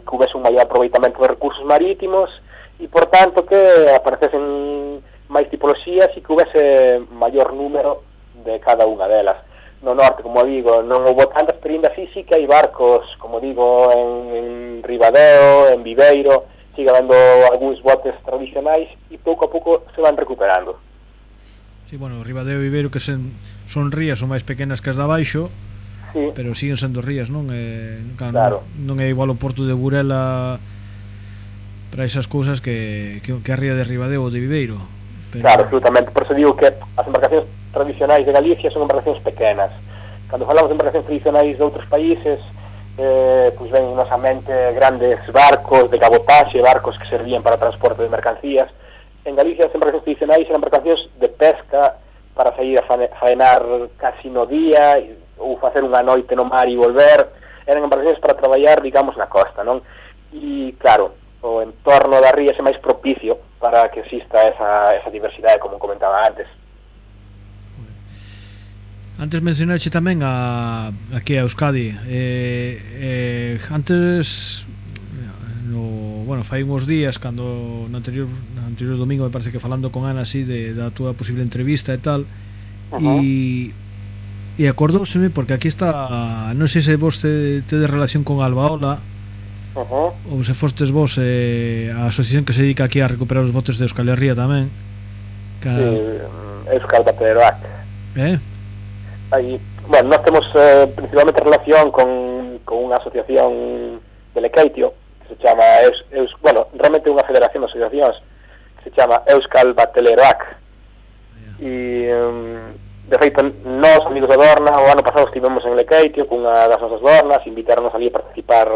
Speaker 10: que houvese un maior aproveitamento de recursos marítimos e por tanto que aparecesen máis tipoloxías e que houvese maior número de cada unha delas no norte, como digo, non houve tantas, pero ainda así sí que hai barcos, como digo, en, en Ribadeo, en Viveiro, sigue habendo algúns botes tradicionais e pouco a pouco se van recuperando.
Speaker 5: Sí, bueno, Ribadeo e Viveiro que sen, son rías ou máis pequenas que as de abaixo, sí. pero siguen sendo rías, non? Eh, claro, claro. Non, non é igual o porto de Burela para esas cousas que, que, que a ría de Ribadeo ou de Viveiro.
Speaker 10: Pero... Claro, absolutamente. Por eso digo que as embarcacións tradicionais de Galicia son embarcacións pequenas. Cando falamos de embarcacións tradicionais de outros países, eh, pois ven nosa mente grandes barcos de cabotaxe, barcos que servían para transporte de mercancías. En Galicia as embarcacións tradicionais eran embarcacións de pesca para sair a faenar casi no día, ou facer unha noite no mar e volver, eran embarcacións para traballar, digamos, na costa, non? E, claro, o entorno da ría é máis propicio para que exista esa, esa diversidade, como comentaba antes.
Speaker 5: Antes mencionaste tamén a aquí a Euskadi. Eh, eh, antes no, bueno, fai uns días cando no anterior no anterior domingo me parece que falando con Ana así de da túa posible entrevista e tal uh -huh. e e acordóuseme porque aquí está non sei se vos te, de relación con Albaola uh -huh. ou se fostes vos eh, a asociación que se dedica aquí a recuperar os botes de Euskal Herria tamén
Speaker 10: que... sí, Euskal Bateroac
Speaker 5: eh?
Speaker 10: Aí, bueno, nós temos eh, principalmente relación con, con unha asociación de Lekeitio que se chama Eus, Eus, bueno, realmente unha federación de asociacións que se chama Euskal Bateleroac ah, e um, De feito, nós, amigos da Dorna, o ano pasado estivemos en Lequeitio cunha das nosas Dornas, invitarnos ali a participar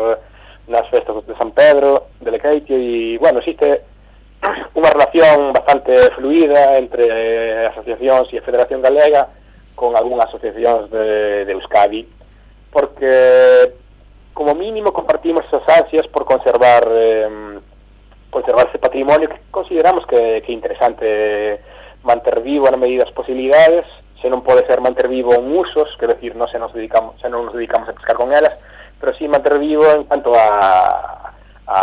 Speaker 10: nas festas de San Pedro, de Lequeitio, e, bueno, existe unha relación bastante fluida entre asociacións e a Federación Galega con algunhas asociacións de, de Euskadi, porque como mínimo compartimos esas ansias por conservar eh, conservar ese patrimonio que consideramos que, que interesante manter vivo na medida das posibilidades se non pode ser manter vivo un usos, quero decir, non se nos dedicamos, se non nos dedicamos a pescar con elas, pero sí manter vivo en cuanto a, a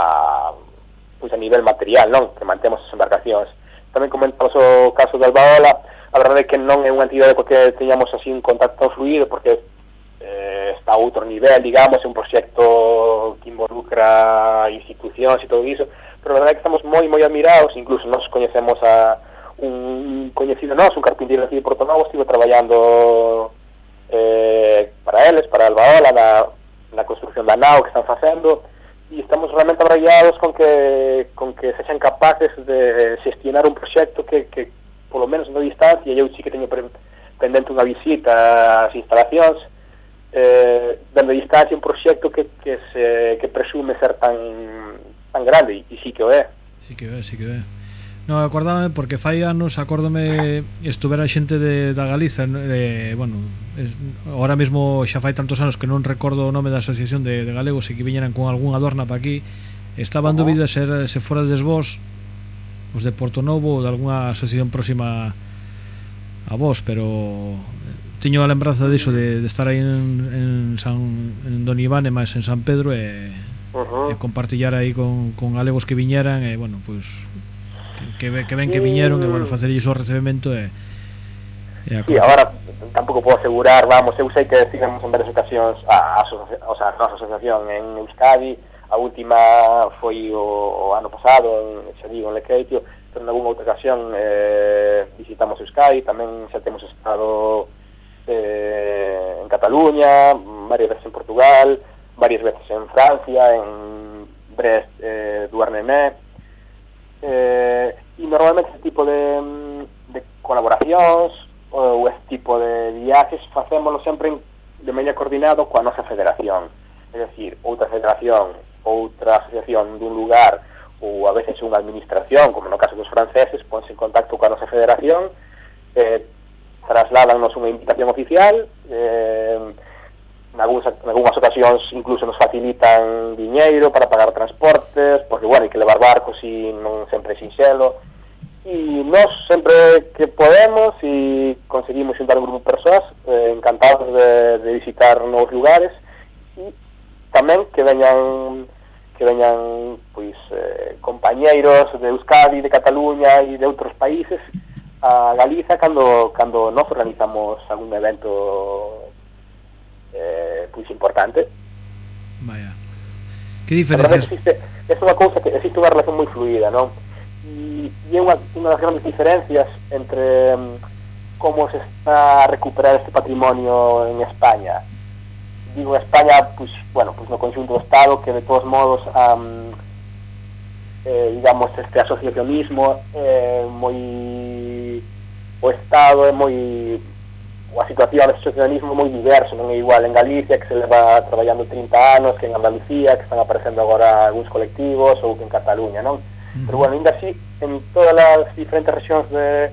Speaker 10: pois a nivel material, non? Que mantemos as embarcacións. Tamén comentamos o caso de Albaola, a verdade é que non é unha entidade coa que teñamos así un contacto fluido, porque eh, está a outro nivel, digamos, é un proxecto que involucra institucións e todo iso, pero a verdade é que estamos moi, moi admirados, incluso nos coñecemos a, un coñecido noso, un carpinteiro aquí de Porto Novo, estive traballando eh, para eles, para Albaola, na, na construcción da nao que están facendo, e estamos realmente abrallados con que, con que sexan capaces de xestionar un proxecto que, que polo menos na distancia, eu sí que teño pre, pendente unha visita ás instalacións, eh, dando distancia un proxecto que, que, se, que presume ser tan, tan grande, e, e sí que o é.
Speaker 5: Sí que o é, sí que o é. Non, acordábame porque fai anos acórdome estuvera xente de, da Galiza eh, bueno, es, ahora mesmo xa fai tantos anos que non recordo o nome da Asociación de, de Galegos e que viñeran con algún adorna para aquí estaban en dúbidas se, se fora des vos os de Porto Novo ou de algunha asociación próxima a vos pero eh, tiño a lembranza diso de, de estar aí en, en, San, en Don Iván e máis en San Pedro e, uh -huh. e compartillar aí con, con galegos que viñeran e bueno, pois pues, que, que ben que viñeron e, bueno, mm. facer o recebemento e,
Speaker 10: e a sí, agora tampouco podo asegurar, vamos, eu sei que decidimos en varias ocasións a, a, a, a nosa asociación en Euskadi, a última foi o, o ano pasado, en, xa digo, en Lequeitio, pero en alguna outra ocasión eh, visitamos Euskadi, tamén xa temos estado eh, en Cataluña, varias veces en Portugal, varias veces en Francia, en Brest, eh, Duarnemé, Eh, e normalmente este tipo de, mm, de colaboracións ou este tipo de viaxes facémoslo sempre de media coordinado coa nosa federación. É dicir, outra federación, outra asociación dun lugar ou a veces unha administración, como no caso dos franceses, ponse en contacto coa nosa federación, eh, trasládanos unha invitación oficial, eh, nalgúns, nalgúnas ocasións incluso nos facilitan diñeiro para pagar transportes, porque, bueno, hai que levar barcos e non sempre sinxelo. E nós, sempre que podemos e conseguimos xuntar un grupo de persoas, eh, encantados de, de visitar novos lugares, e tamén que veñan que veñan pois eh, compañeiros de Euskadi, de Cataluña e de outros países a Galiza cando cando nós organizamos algún evento eh, pois importante.
Speaker 5: Vaya. Que diferencias?
Speaker 10: Existe, é unha cousa que existe unha relación moi fluida, non? E, e é unha, unha das grandes diferencias entre um, como se está a recuperar este patrimonio en España. Digo España, pois, bueno, pois no conxunto do Estado, que de todos modos, um, eh, digamos, este asociacionismo é moi... o Estado é moi a situación de asociacionismo moi diverso, non é igual en Galicia que se leva traballando 30 anos, que en Andalucía que están aparecendo agora algúns colectivos ou que en Cataluña, non? Mm. Pero bueno, ainda así, en todas as diferentes regións de,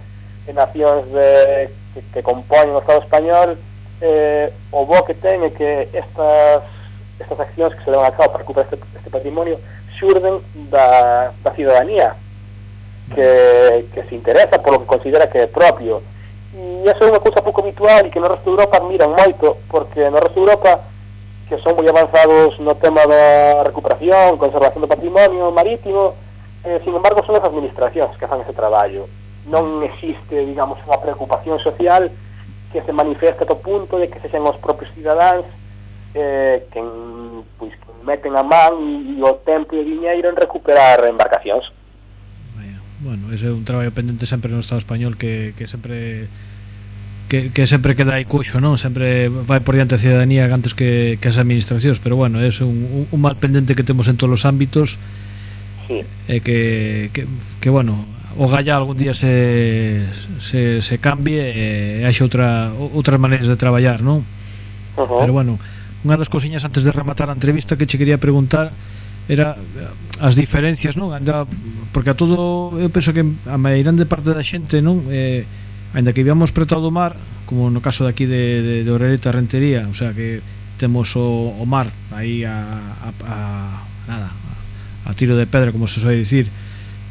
Speaker 10: de nacións de, que, que compoñen o Estado español, eh, o bo que ten é que estas, estas accións que se levan a cabo para recuperar este, este patrimonio xurden da, da ciudadanía que, que se interesa por lo que considera que é propio e esa é unha cousa pouco habitual e que no resto de Europa admiran moito porque no resto de Europa que son moi avanzados no tema da recuperación, conservación do patrimonio marítimo, eh, sin embargo son as administracións que fan ese traballo. Non existe, digamos, unha preocupación social que se manifeste a to punto de que sexan os propios cidadáns eh, que, pois, que meten a man e, e o tempo e o dinheiro en recuperar embarcacións
Speaker 5: bueno, ese é un traballo pendente sempre no Estado español que, que sempre que, que sempre queda aí cuxo, non? Sempre vai por diante a cidadanía antes que, que as administracións, pero bueno, é un, un, mal pendente que temos en todos os ámbitos sí. e que, que, que bueno, o galla algún día se, se, se cambie e haxe outra, outras maneiras de traballar, non? Uh -huh. Pero bueno, unha das cosiñas antes de rematar a entrevista que che quería preguntar era eh, as diferencias, non? Anda, porque a todo eu penso que a meirande parte da xente, non, eh, aínda que vivamos preto do mar, como no caso de aquí de de, de Orereta Rentería, o sea que temos o, o mar aí a, a, a nada, a, a tiro de pedra, como se soe dicir.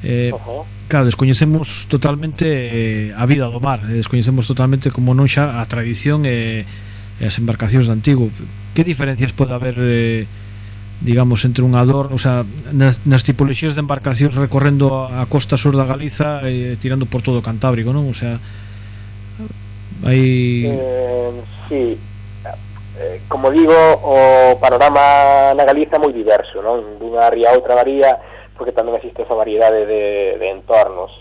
Speaker 5: Eh, uh -huh. claro, descoñecemos totalmente eh, a vida do mar, eh, descoñecemos totalmente como non xa a tradición e eh, as embarcacións de antigo. Que diferencias pode haber eh, digamos, entre un ador, o sea, nas, nas tipoloxías de embarcacións recorrendo a costa sur da Galiza e eh, tirando por todo o Cantábrico, non? O sea, hai...
Speaker 10: Eh, sí, eh, como digo, o panorama na Galiza é moi diverso, non? Dunha ría a outra varía, porque tamén existe esa variedade de, de entornos.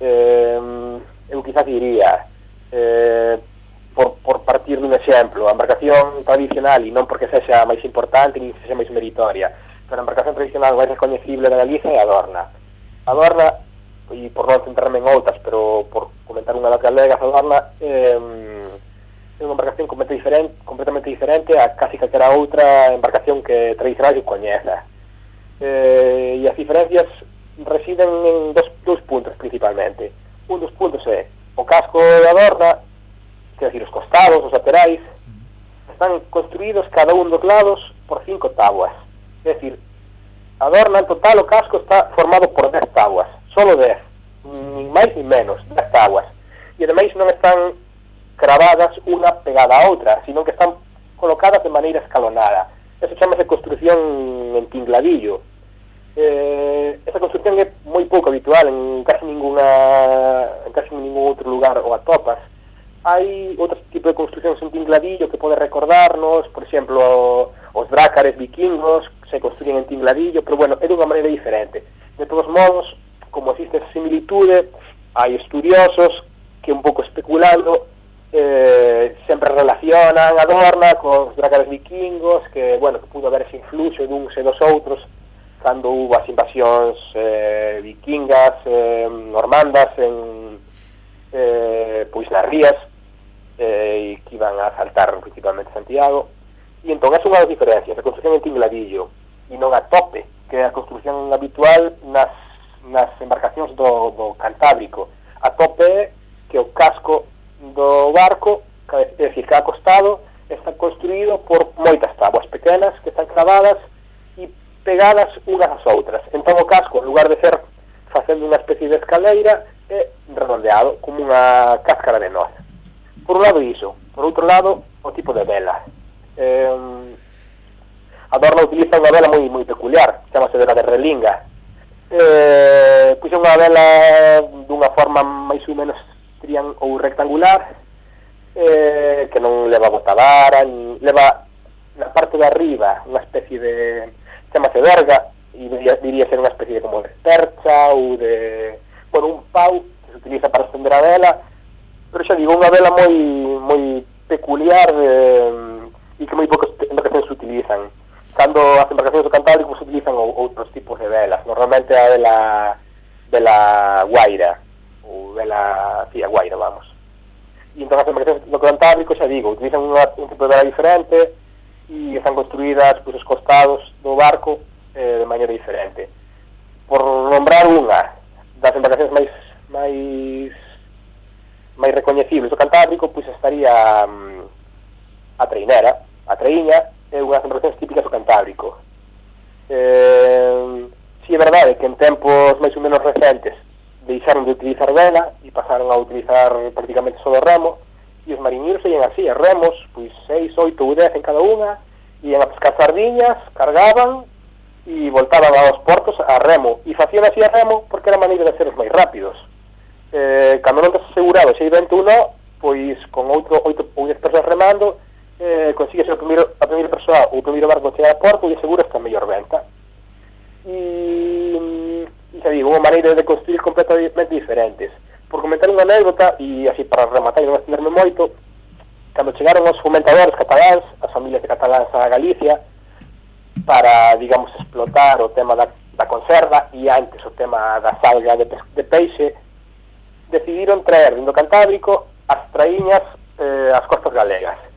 Speaker 10: Eh, eu quizás diría, eh, por, por partir dun exemplo, a embarcación tradicional, e non porque sexa máis importante, nin sexa máis meritoria, pero a embarcación tradicional máis reconhecible da Galiza é Adorna. Adorna, e por non centrarme en outras, pero por comentar unha da que alegas, Adorna eh, é unha embarcación completamente diferente, completamente diferente a casi calquera outra embarcación que tradicional que coñeza. Eh, e as diferencias residen en dos, dos puntos principalmente. Un dos puntos é o casco de Adorna quer decir, os costados, os laterais, están construídos cada un dos lados por cinco tabuas. É dicir, adorna en total o casco está formado por 10 tabuas, solo 10, nin máis nin menos, 10 tabuas. E ademais non están cravadas unha pegada a outra, sino que están colocadas de maneira escalonada. Eso chamase construcción en tingladillo. Eh, esa construcción é moi pouco habitual en casi ninguna en casi ningún outro lugar o atopas hai outro tipo de construccións en Tingladillo que pode recordarnos, por exemplo, os drácares vikingos se construyen en Tingladillo, pero bueno, é dunha maneira diferente. De todos modos, como existe esa similitude, hai estudiosos que un pouco especulando eh, sempre relacionan a Adorna cos drácares vikingos que, bueno, que pudo haber ese influxo duns e dos outros cando hubo as invasións eh, vikingas, eh, normandas en, eh, pois nas rías eh, que iban a asaltar principalmente Santiago. E entón, esa é unha das diferencias, a construcción en tingladillo e non a tope, que é a construcción habitual nas, nas embarcacións do, do Cantábrico. A tope é que o casco do barco, é dicir, cada costado, está construído por moitas tábuas pequenas que están clavadas e pegadas hablar pedra diferente e están construídas pois, os costados do barco eh, de maneira diferente. Por nombrar unha das embarcacións máis máis máis recoñecibles do Cantábrico, pois estaría um, a Treinera, a Treiña, é unha das embarcacións típicas do Cantábrico. Eh, si é verdade que en tempos máis ou menos recentes deixaron de utilizar vela e pasaron a utilizar prácticamente só remo, e os mariñeiros seían así, remos, cada unha, ian a pescar sardiñas, cargaban e voltaban aos portos a remo. E facían así a remo porque era maneira de ser os máis rápidos. Eh, cando non te asegurado se iba en pois con outro, oito ou dez persoas remando, eh, consigues o primeiro, a primeira persoa ou o primeiro barco chegar a porto e aseguras que a mellor venta. E, e xa digo, unha maneira de construir completamente diferentes. Por comentar unha anécdota, e así para rematar e non estenderme moito, cando chegaron os fomentadores a Galicia para, digamos, explotar o tema da, da conserva e antes o tema da salga de, de peixe decidiron traer do Cantábrico as traíñas eh, as costas galegas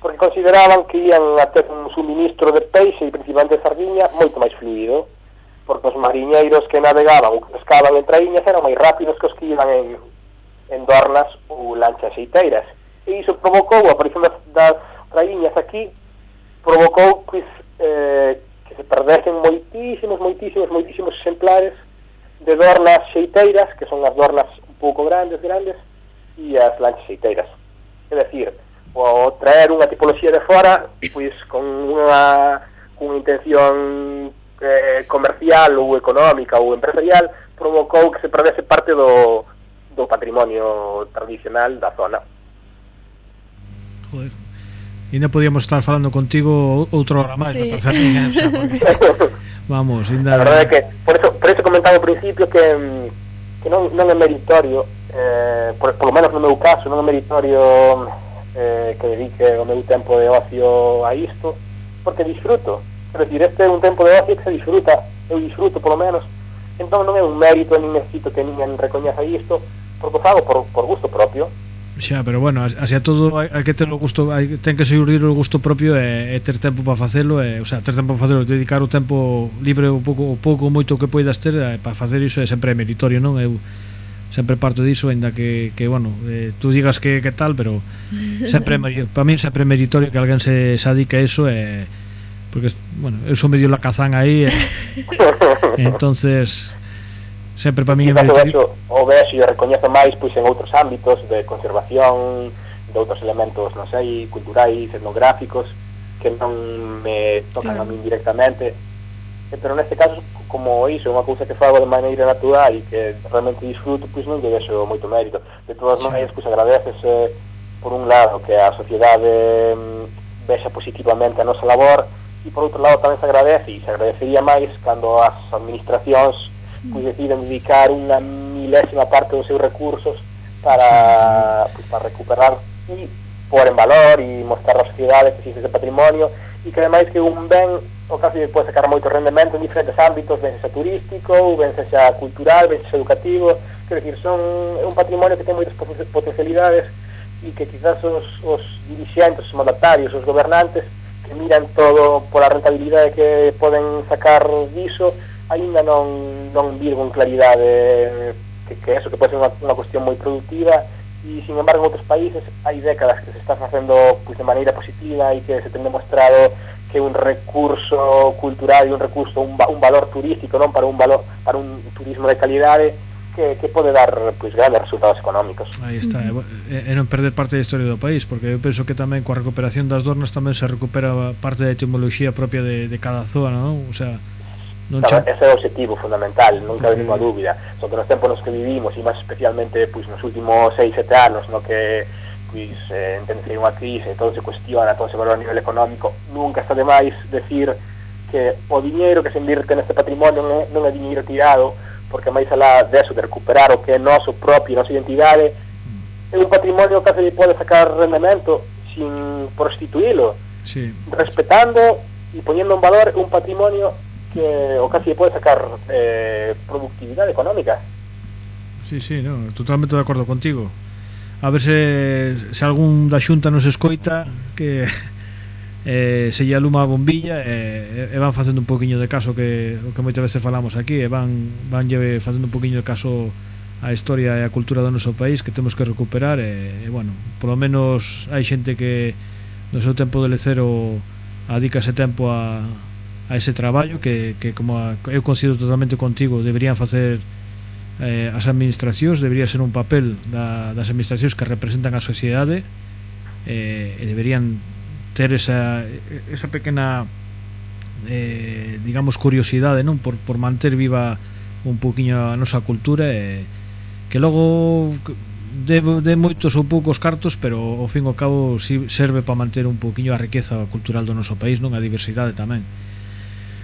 Speaker 10: porque consideraban que ian a ter un suministro de peixe e principalmente de sardiña moito máis fluido, porque os mariñeiros que navegaban ou que pescaban en traíñas eran máis rápidos que os que iban en, en dornas ou lanchas xeiteiras. E iso provocou a aparición das, das traíñas aquí provocou pues, eh, que se perdesen moitísimos, moitísimos, moitísimos exemplares de dornas xeiteiras, que son as dornas un pouco grandes, grandes, e as lanches xeiteiras. É dicir, o traer unha tipoloxía de fora, pois con unha, con unha intención eh, comercial ou económica ou empresarial, provocou que se perdese parte do, do patrimonio tradicional da zona.
Speaker 5: Joder ainda podíamos estar falando contigo outro hora máis, sí. parece eh, o sea, porque, vamos, ainda...
Speaker 10: A verdade é que, por eso, por eso comentaba ao principio que, mm, que non, non é meritorio, eh, por, por lo menos no meu caso, non é meritorio eh, que dedique o meu tempo de ocio a isto, porque disfruto, quer decir, este é un tempo de ocio que se disfruta, eu disfruto por lo menos, entón non é un mérito, nin necesito que ninguén recoñeza isto, porque o fago por, por gusto propio,
Speaker 5: Xa, pero bueno, hacia todo hai, hai que ter o gusto, hai, ten que seguir o gusto propio e, e ter tempo para facelo, e, o sea, ter tempo para facelo, dedicar o tempo libre o pouco o pouco moito que poidas ter eh, para facer iso é sempre meritorio, non? Eu sempre parto diso, aínda que, que bueno, eh, tú digas que, que tal, pero sempre para min sempre meritorio que alguén se, se adique a iso e porque bueno, eu sou medio la cazán aí e, entonces Sempre para mí é
Speaker 10: mediterráneo. O vexo e o recoñezo máis pois en outros ámbitos de conservación, de outros elementos, non sei, culturais, etnográficos, que non me tocan claro. a min directamente. Eh, pero neste caso, como iso, unha cousa que fago de maneira natural e que realmente disfruto, pois non lle vexo moito mérito. De todas sí. maneiras, pois agradeces, eh, por un lado, que a sociedade mm, vexa positivamente a nosa labor, e por outro lado tamén se agradece, e se agradecería máis cando as administracións pois deciden dedicar unha milésima parte dos seus recursos para, pois, para recuperar e pôr en valor e mostrar á sociedade que existe ese patrimonio. E que ademais que un ben o caso de pode sacar moito rendemento en diferentes ámbitos, ben sexa turístico, ben sexa cultural, ben sexa educativo, quer decir, son un patrimonio que ten moitas potencialidades e que quizás os, os dirigentes, os mandatarios, os gobernantes que miran todo pola rentabilidade que poden sacar diso aínda non, non vir con claridade que, que eso, que pode ser unha, unha cuestión moi productiva e, sin embargo, en outros países hai décadas que se está facendo pois, de maneira positiva e que se ten demostrado que un recurso cultural e un recurso, un, un valor turístico non para un valor para un turismo de calidade que, que pode dar pois, grandes resultados económicos.
Speaker 5: Aí está, e, e non perder parte da historia do país, porque eu penso que tamén coa recuperación das dornas tamén se recupera parte da etimoloxía propia de, de cada zona, non? O sea, Non xa...
Speaker 10: Ese é o objetivo fundamental, nunca cabe
Speaker 5: venimos
Speaker 10: a dúbida. Son que nos tempos nos que vivimos, e máis especialmente pois, nos últimos 6-7 anos, no que pois, eh, entende unha crise, todo se cuestiona, todo se valora a nivel económico, nunca está de máis decir que o diñeiro que se invirte neste patrimonio non é, non é diñeiro tirado, porque máis alá deso de recuperar o que é noso propio, a nosa identidade, mm. é un patrimonio que se pode sacar rendemento sin prostituílo,
Speaker 5: sí.
Speaker 10: respetando e poñendo en valor un patrimonio que o casi pode sacar eh, productividade económica.
Speaker 5: Sí, sí, no, totalmente de acordo contigo. A ver se, se algún da xunta nos escoita que eh, se lle aluma a bombilla e, eh, e van facendo un poquinho de caso que o que moitas veces falamos aquí e van, van lle facendo un poquinho de caso a historia e a cultura do noso país que temos que recuperar e, e bueno, polo menos hai xente que no seu tempo de lecero ese tempo a, a ese traballo que, que como a, eu coincido totalmente contigo deberían facer eh, as administracións debería ser un papel da, das administracións que representan a sociedade eh, e deberían ter esa, esa pequena eh, digamos curiosidade non por, por manter viva un poquinho a nosa cultura e que logo de, de moitos ou poucos cartos pero ao fin e ao cabo si serve para manter un poquinho a riqueza cultural do noso país non? A diversidade tamén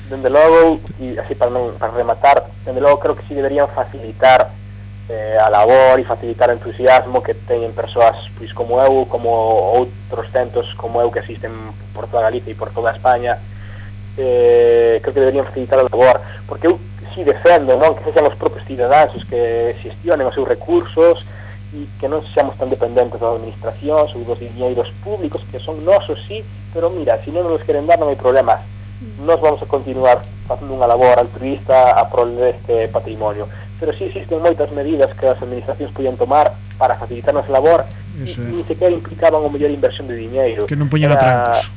Speaker 10: dende logo, e así para, non, para rematar, dende logo creo que sí deberían facilitar eh, a labor e facilitar o entusiasmo que teñen persoas pois, como eu, como outros centos como eu que existen por toda Galicia e por toda España, eh, creo que deberían facilitar a labor, porque eu si defendo non que sexan os propios cidadáns os que xestionen os seus recursos e que non seamos tan dependentes das administracións ou dos diñeiros públicos que son nosos, sí, pero mira, se si non nos queren dar non hai problemas nós vamos a continuar facendo unha labor altruista a prol deste patrimonio. Pero sí existen moitas medidas que as administracións podían tomar para facilitarnos a labor
Speaker 5: Eso
Speaker 10: e, se sequer implicaban o mellor inversión de diñeiro.
Speaker 5: Que non poñera trancos.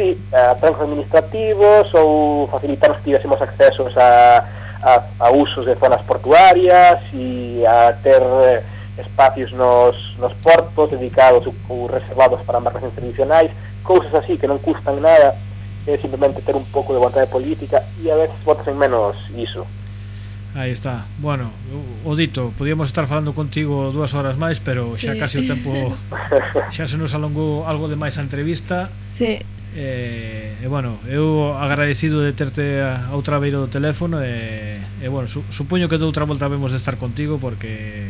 Speaker 10: Sí, a trancos administrativos ou facilitarnos que tivésemos accesos a, a, a usos de zonas portuarias e a ter eh, espacios nos, nos portos dedicados ou reservados para embarcacións tradicionais, cousas así que non custan nada é simplemente ter un pouco de vontade política e a veces votas en menos iso.
Speaker 5: Aí está. Bueno, o dito, podíamos estar falando contigo dúas horas máis, pero
Speaker 4: sí.
Speaker 5: xa casi o tempo xa se nos alongou algo de máis a entrevista.
Speaker 4: Sí.
Speaker 5: Eh, e, eh, eh, bueno, eu agradecido de terte a, a outra beira do teléfono e, eh, eh, bueno, su, supoño que outra volta vemos de estar contigo porque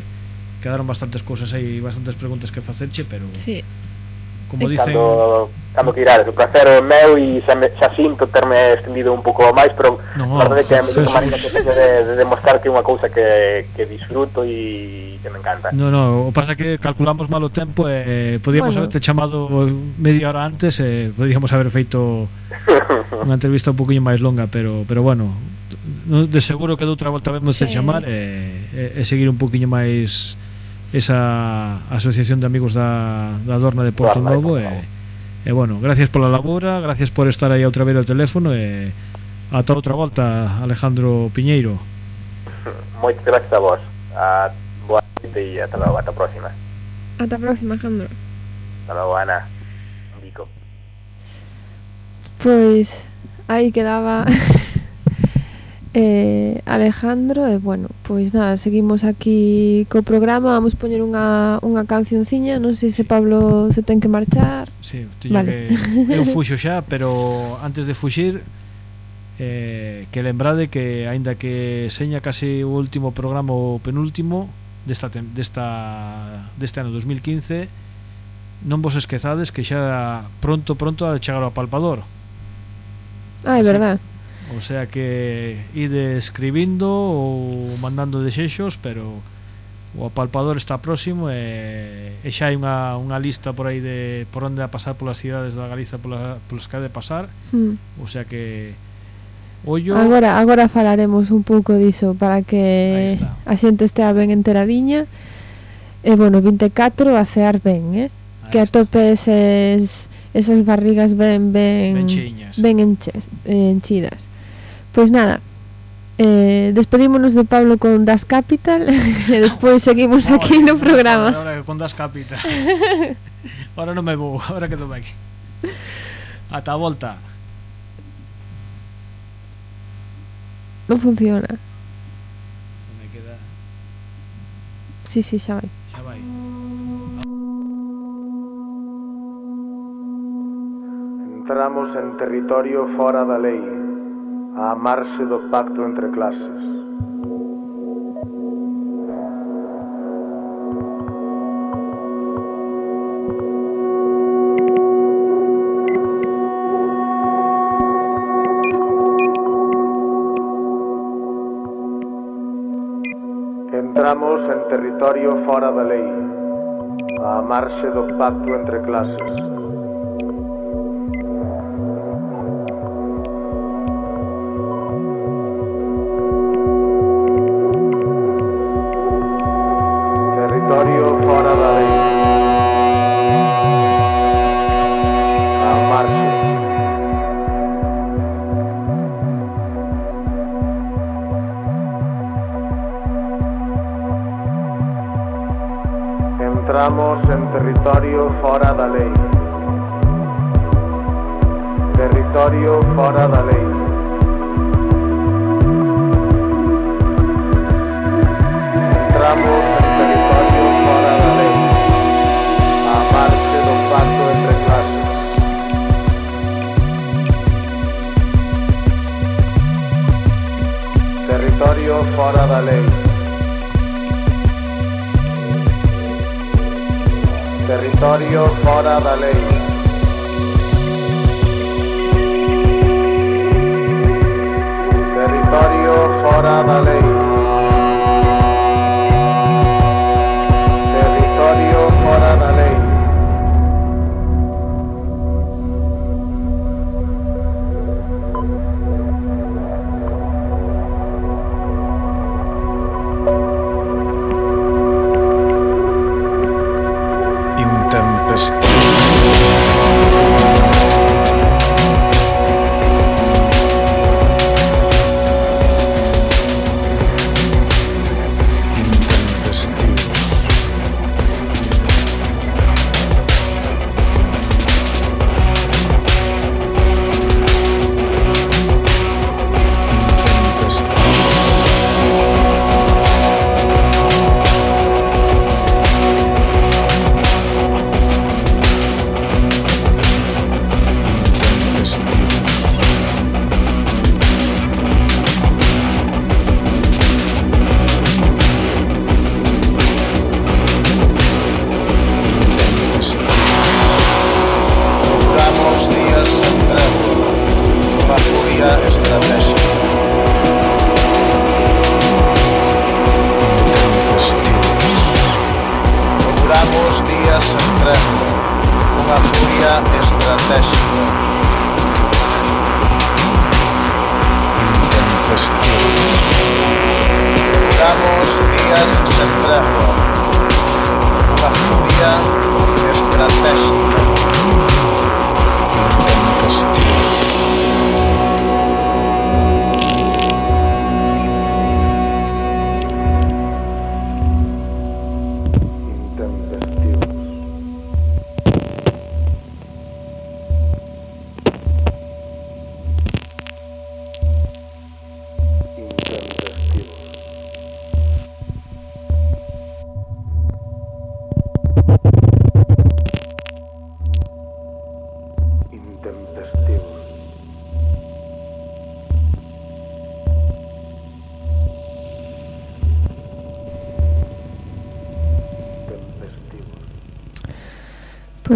Speaker 5: quedaron bastantes cousas aí, bastantes preguntas que facerche, pero
Speaker 4: Sí.
Speaker 5: Como dicen,
Speaker 10: cando cando que irades. O placer é meu e xa, me, xa sinto terme extendido un pouco máis, pero
Speaker 5: no,
Speaker 10: a verdade que é a mellor maneira que teño de, de demostrar que é unha cousa que, que disfruto e que me encanta.
Speaker 5: No, no, o pasa que calculamos mal o tempo e eh, podíamos
Speaker 4: bueno.
Speaker 5: haberte chamado media hora antes e eh, podíamos haber feito unha entrevista un poquinho máis longa, pero pero bueno, de seguro que doutra volta vemos
Speaker 4: sí.
Speaker 5: chamar e, e, e seguir un poquinho máis esa asociación de amigos da, da Dorna de Porto Novo e, e bueno, gracias pola labora, gracias por estar aí outra vez ao teléfono e ata outra volta Alejandro Piñeiro.
Speaker 10: Moitas gracias a vos. A, boa noite e ata logo, ata a próxima.
Speaker 4: Ata a próxima, Alejandro.
Speaker 10: Ata logo, Ana. Un bico.
Speaker 4: Pois aí quedaba eh, Alejandro e eh, bueno, pois nada, seguimos aquí co programa, vamos poñer unha, unha cancionciña, non sei se Pablo se ten que marchar.
Speaker 5: Sí, teño
Speaker 4: vale.
Speaker 5: que eu fuxo xa, pero antes de fuxir eh, que lembrade que aínda que seña case o último programa o penúltimo desta desta deste ano 2015 non vos esquezades que xa pronto pronto a chegar ao palpador.
Speaker 4: Ah, é verdad.
Speaker 5: O sea que ide escribindo ou mandando desexos, pero o apalpador está próximo e, e xa hai unha, unha lista por aí de por onde a pasar polas cidades da Galiza pola, polas que ha de pasar.
Speaker 4: Mm.
Speaker 5: O sea que ollo
Speaker 4: Agora agora falaremos un pouco diso para que a xente estea ben enteradiña. E bueno, 24 a cear ben, eh?
Speaker 5: Ahí
Speaker 4: que a eses esas barrigas ben ben
Speaker 5: ben,
Speaker 4: ben enches, enchidas. Pois nada, eh, despedímonos de Pablo con Das Capital e despois seguimos aquí no programa.
Speaker 5: Ahora que con das capita. ahora non me vou, ahora que aquí. Ata a volta.
Speaker 4: Non funciona.
Speaker 5: Me queda,
Speaker 4: Sí, sí, xa vai.
Speaker 5: xa vai.
Speaker 11: Entramos en territorio fora da lei, a amarse do pacto entre clases. Entramos en territorio fora da lei, a amarse do pacto entre clases.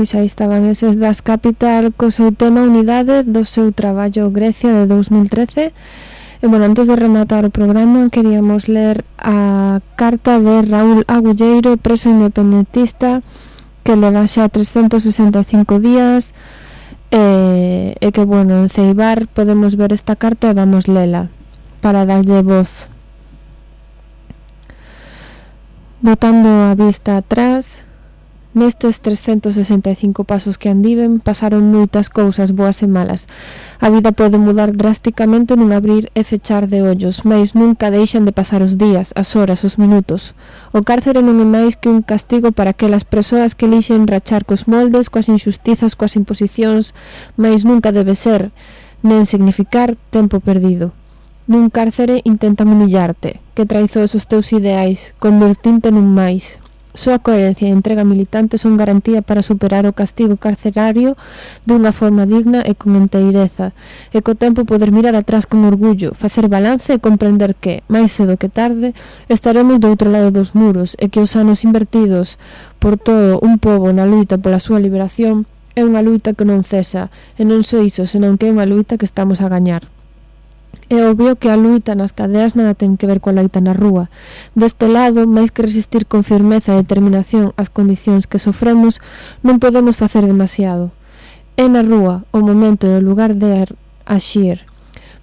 Speaker 4: Pois aí estaban. Eses das Capital co seu tema Unidade do seu traballo Grecia de 2013 E bueno, antes de rematar o programa queríamos ler a carta de Raúl Agulleiro, preso independentista que leva xa 365 días. E, e que, bueno, en Ceibar podemos ver esta carta e vamos lela para darlle voz. Botando a vista atrás, Nestes 365 pasos que andiven pasaron moitas cousas boas e malas. A vida pode mudar drásticamente nun abrir e fechar de ollos, mais nunca deixan de pasar os días, as horas, os minutos. O cárcere non é máis que un castigo para aquelas persoas que elixen rachar cos moldes, coas injustizas, coas imposicións, mais nunca debe ser, nen significar tempo perdido. Nun cárcere intentan humillarte, que traizoes os teus ideais, convertinte nun máis, Súa coherencia e entrega militante son garantía para superar o castigo carcerario dunha forma digna e con enteireza, e co tempo poder mirar atrás con orgullo, facer balance e comprender que, máis cedo que tarde, estaremos do outro lado dos muros e que os anos invertidos por todo un pobo na luita pola súa liberación é unha luita que non cesa, e non só iso, senón que é unha luita que estamos a gañar. É obvio que a luita nas cadeas nada ten que ver coa loita na rúa. Deste lado, máis que resistir con firmeza e determinación as condicións que sofremos, non podemos facer demasiado. É na rúa o momento e o lugar de axir.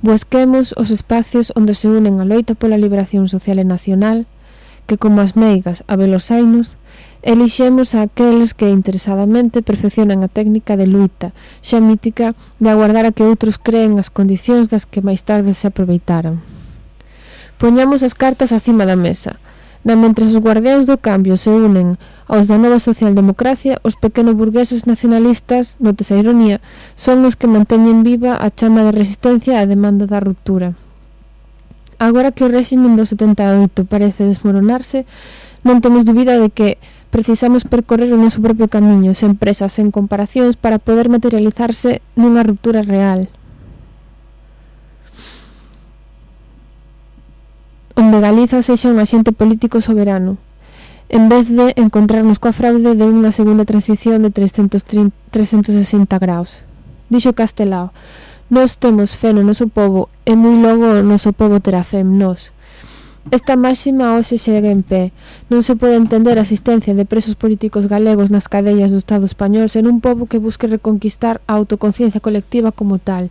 Speaker 4: Busquemos os espacios onde se unen a loita pola liberación social e nacional, que como as meigas a velosainos, elixemos a aqueles que interesadamente perfeccionan a técnica de luita, xa mítica de aguardar a que outros creen as condicións das que máis tarde se aproveitaran. Poñamos as cartas acima da mesa. Na mentre os guardiáns do cambio se unen aos da nova socialdemocracia, os pequeno burgueses nacionalistas, notesa ironía, son os que manteñen viva a chama de resistencia á demanda da ruptura. Agora que o réximen do 78 parece desmoronarse, non temos dúbida de que precisamos percorrer o noso propio camiño, sen presas, sen comparacións, para poder materializarse nunha ruptura real. Onde Galiza sexa un axente político soberano, en vez de encontrarnos coa fraude de unha segunda transición de 330, 360 graus. Dixo Castelao, Nos temos fe no noso povo e moi logo o noso povo terá fe en nós. Esta máxima hoxe segue en pé. Non se pode entender a asistencia de presos políticos galegos nas cadellas do Estado español sen un povo que busque reconquistar a autoconciencia colectiva como tal,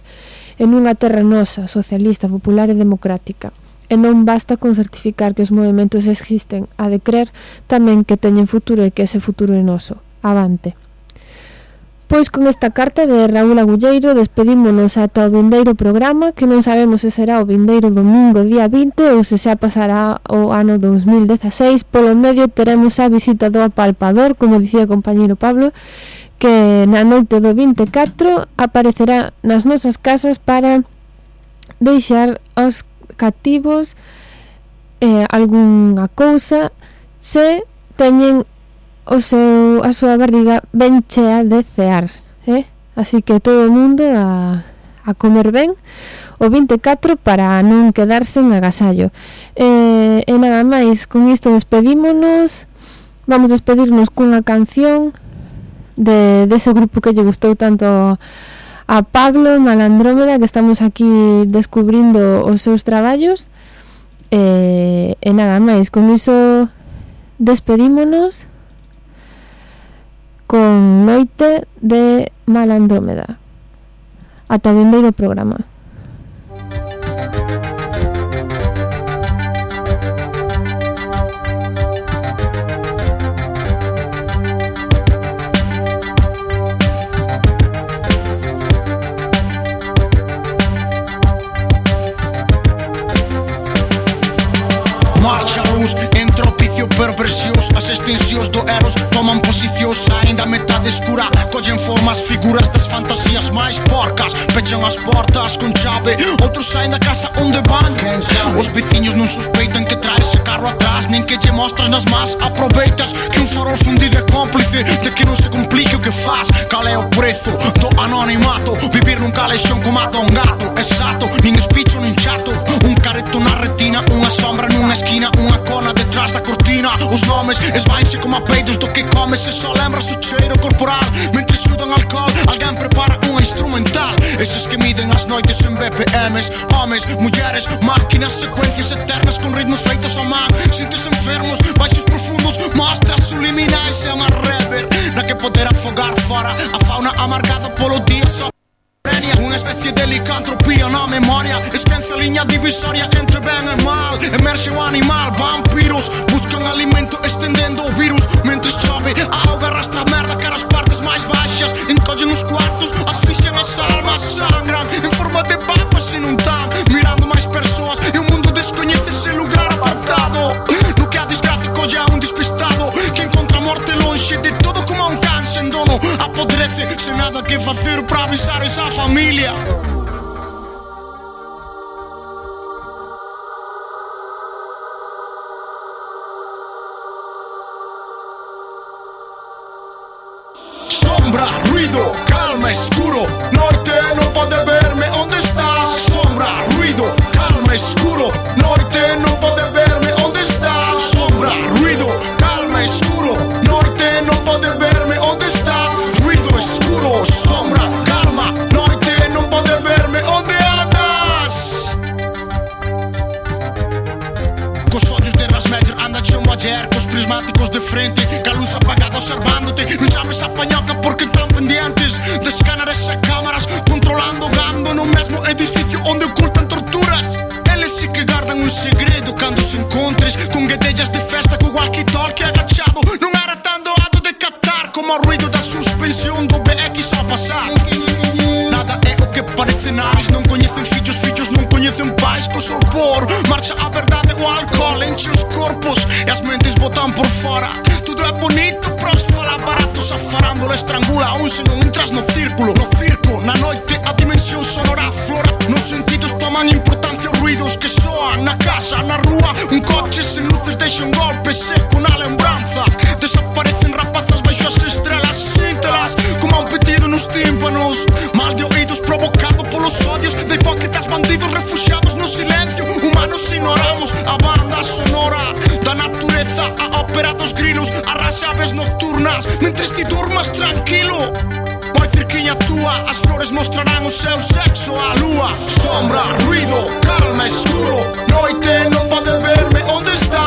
Speaker 4: en unha terra nosa, socialista, popular e democrática. E non basta con certificar que os movimentos existen, a de crer tamén que teñen futuro e que ese futuro é noso. Avante. Pois con esta carta de Raúl Agulleiro despedímonos ata o vindeiro programa que non sabemos se será o vindeiro domingo día 20 ou se xa pasará o ano 2016 polo medio teremos a visita do apalpador como dicía o compañero Pablo que na noite do 24 aparecerá nas nosas casas para deixar aos cativos eh, algunha cousa se teñen o seu, a súa barriga ben chea de cear. Eh? Así que todo o mundo a, a comer ben o 24 para non quedarse en agasallo. Eh, e nada máis, con isto despedímonos. Vamos despedirnos cunha canción de dese de grupo que lle gustou tanto a Pablo Malandrómeda que estamos aquí descubrindo os seus traballos. Eh, e nada máis, con iso despedímonos. con noite de Malandrómeda. Ata vindeiro programa.
Speaker 9: perversións As extensións do Eros toman posicións. Ainda metade escura Collen formas figuras das fantasías máis porcas. Pechan as portas con chave Outros saen da casa onde van. Os veciños non suspeitan que traes ese carro atrás Nen que lle mostras nas más. Aproveitas que un farol fundido é cómplice De que non se complique o que faz. Cal é o prezo do anonimato? Vivir nun calexón como ata un gato. Exato, nin espicho nin chato. Un careto na retina Unha sombra nunha esquina Unha tras da cortina Os nomes esvaense como apeidos do que comes. E só lembras o cheiro corporal. Mentre sudan alcohol Alguén prepara unha instrumental. Eses que miden as noites en BPMs Homes, mulleres, máquinas, secuencias eternas Con ritmos feitos a man Sintes enfermos, baixos profundos Mostras subliminais e unha rever Na que poder afogar fora A fauna amargada polo día só Uma espécie de di licantropia, na memoria E a linha divisoria entre bem e mal Emerge o animal, vampiros Buscan alimento estendendo o virus Mentre chove, a auga arrastra merda Cara as partes mais baixas Encolhem nos quartos, asfixiam as almas Sangram em forma de papas e não tam Mirando mais pessoas e o mundo desconhece esse lugar apartado. No que há desgraça, a um despistado Que encontra morte longe de todo como a un can sen dono Apodrece sen nada que facer para avisar esa familia. Sombra, ruido, calma, escuro. Noite non pode verme onde está Sombra, ruido, calma, escuro. Noite Calle arcos prismáticos de frente Ca luz apagada observándote Non chames a pañoca porque están pendientes De escáneres e cámaras Controlando gando no mesmo edificio Onde ocultan torturas. Eles si que gardan un segredo Cando se encontres con guedellas de festa Co walkie-talkie agachado. Non era tan doado de catar Como o ruido da suspensión do BX ao pasar. Nada é o que parece nais Non coñecen simpáticos ao pôr Marcha a verdade, o alcohol enche os corpos E as mentes botan por fora Tudo é bonito, pros fala barato A farândola estrangula um se non entras no círculo No circo, na noite, a dimensión sonora flora Nos sentidos toman importancia os ruidos que soan Na casa, na rua, un coche sen luces Deixa un golpe seco na lembranza Desaparecen rapazas baixo as estrelas Sintelas como a um pedido nos tímpanos Hipócritas bandidos refugiados no silencio Humanos ignoramos a banda sonora Da natureza a ópera dos grilos Arras aves nocturnas Mentres ti durmas tranquilo Moi cerquiña túa As flores mostrarán o seu sexo á lúa Sombra, ruido, calma, escuro Noite non pode verme onde está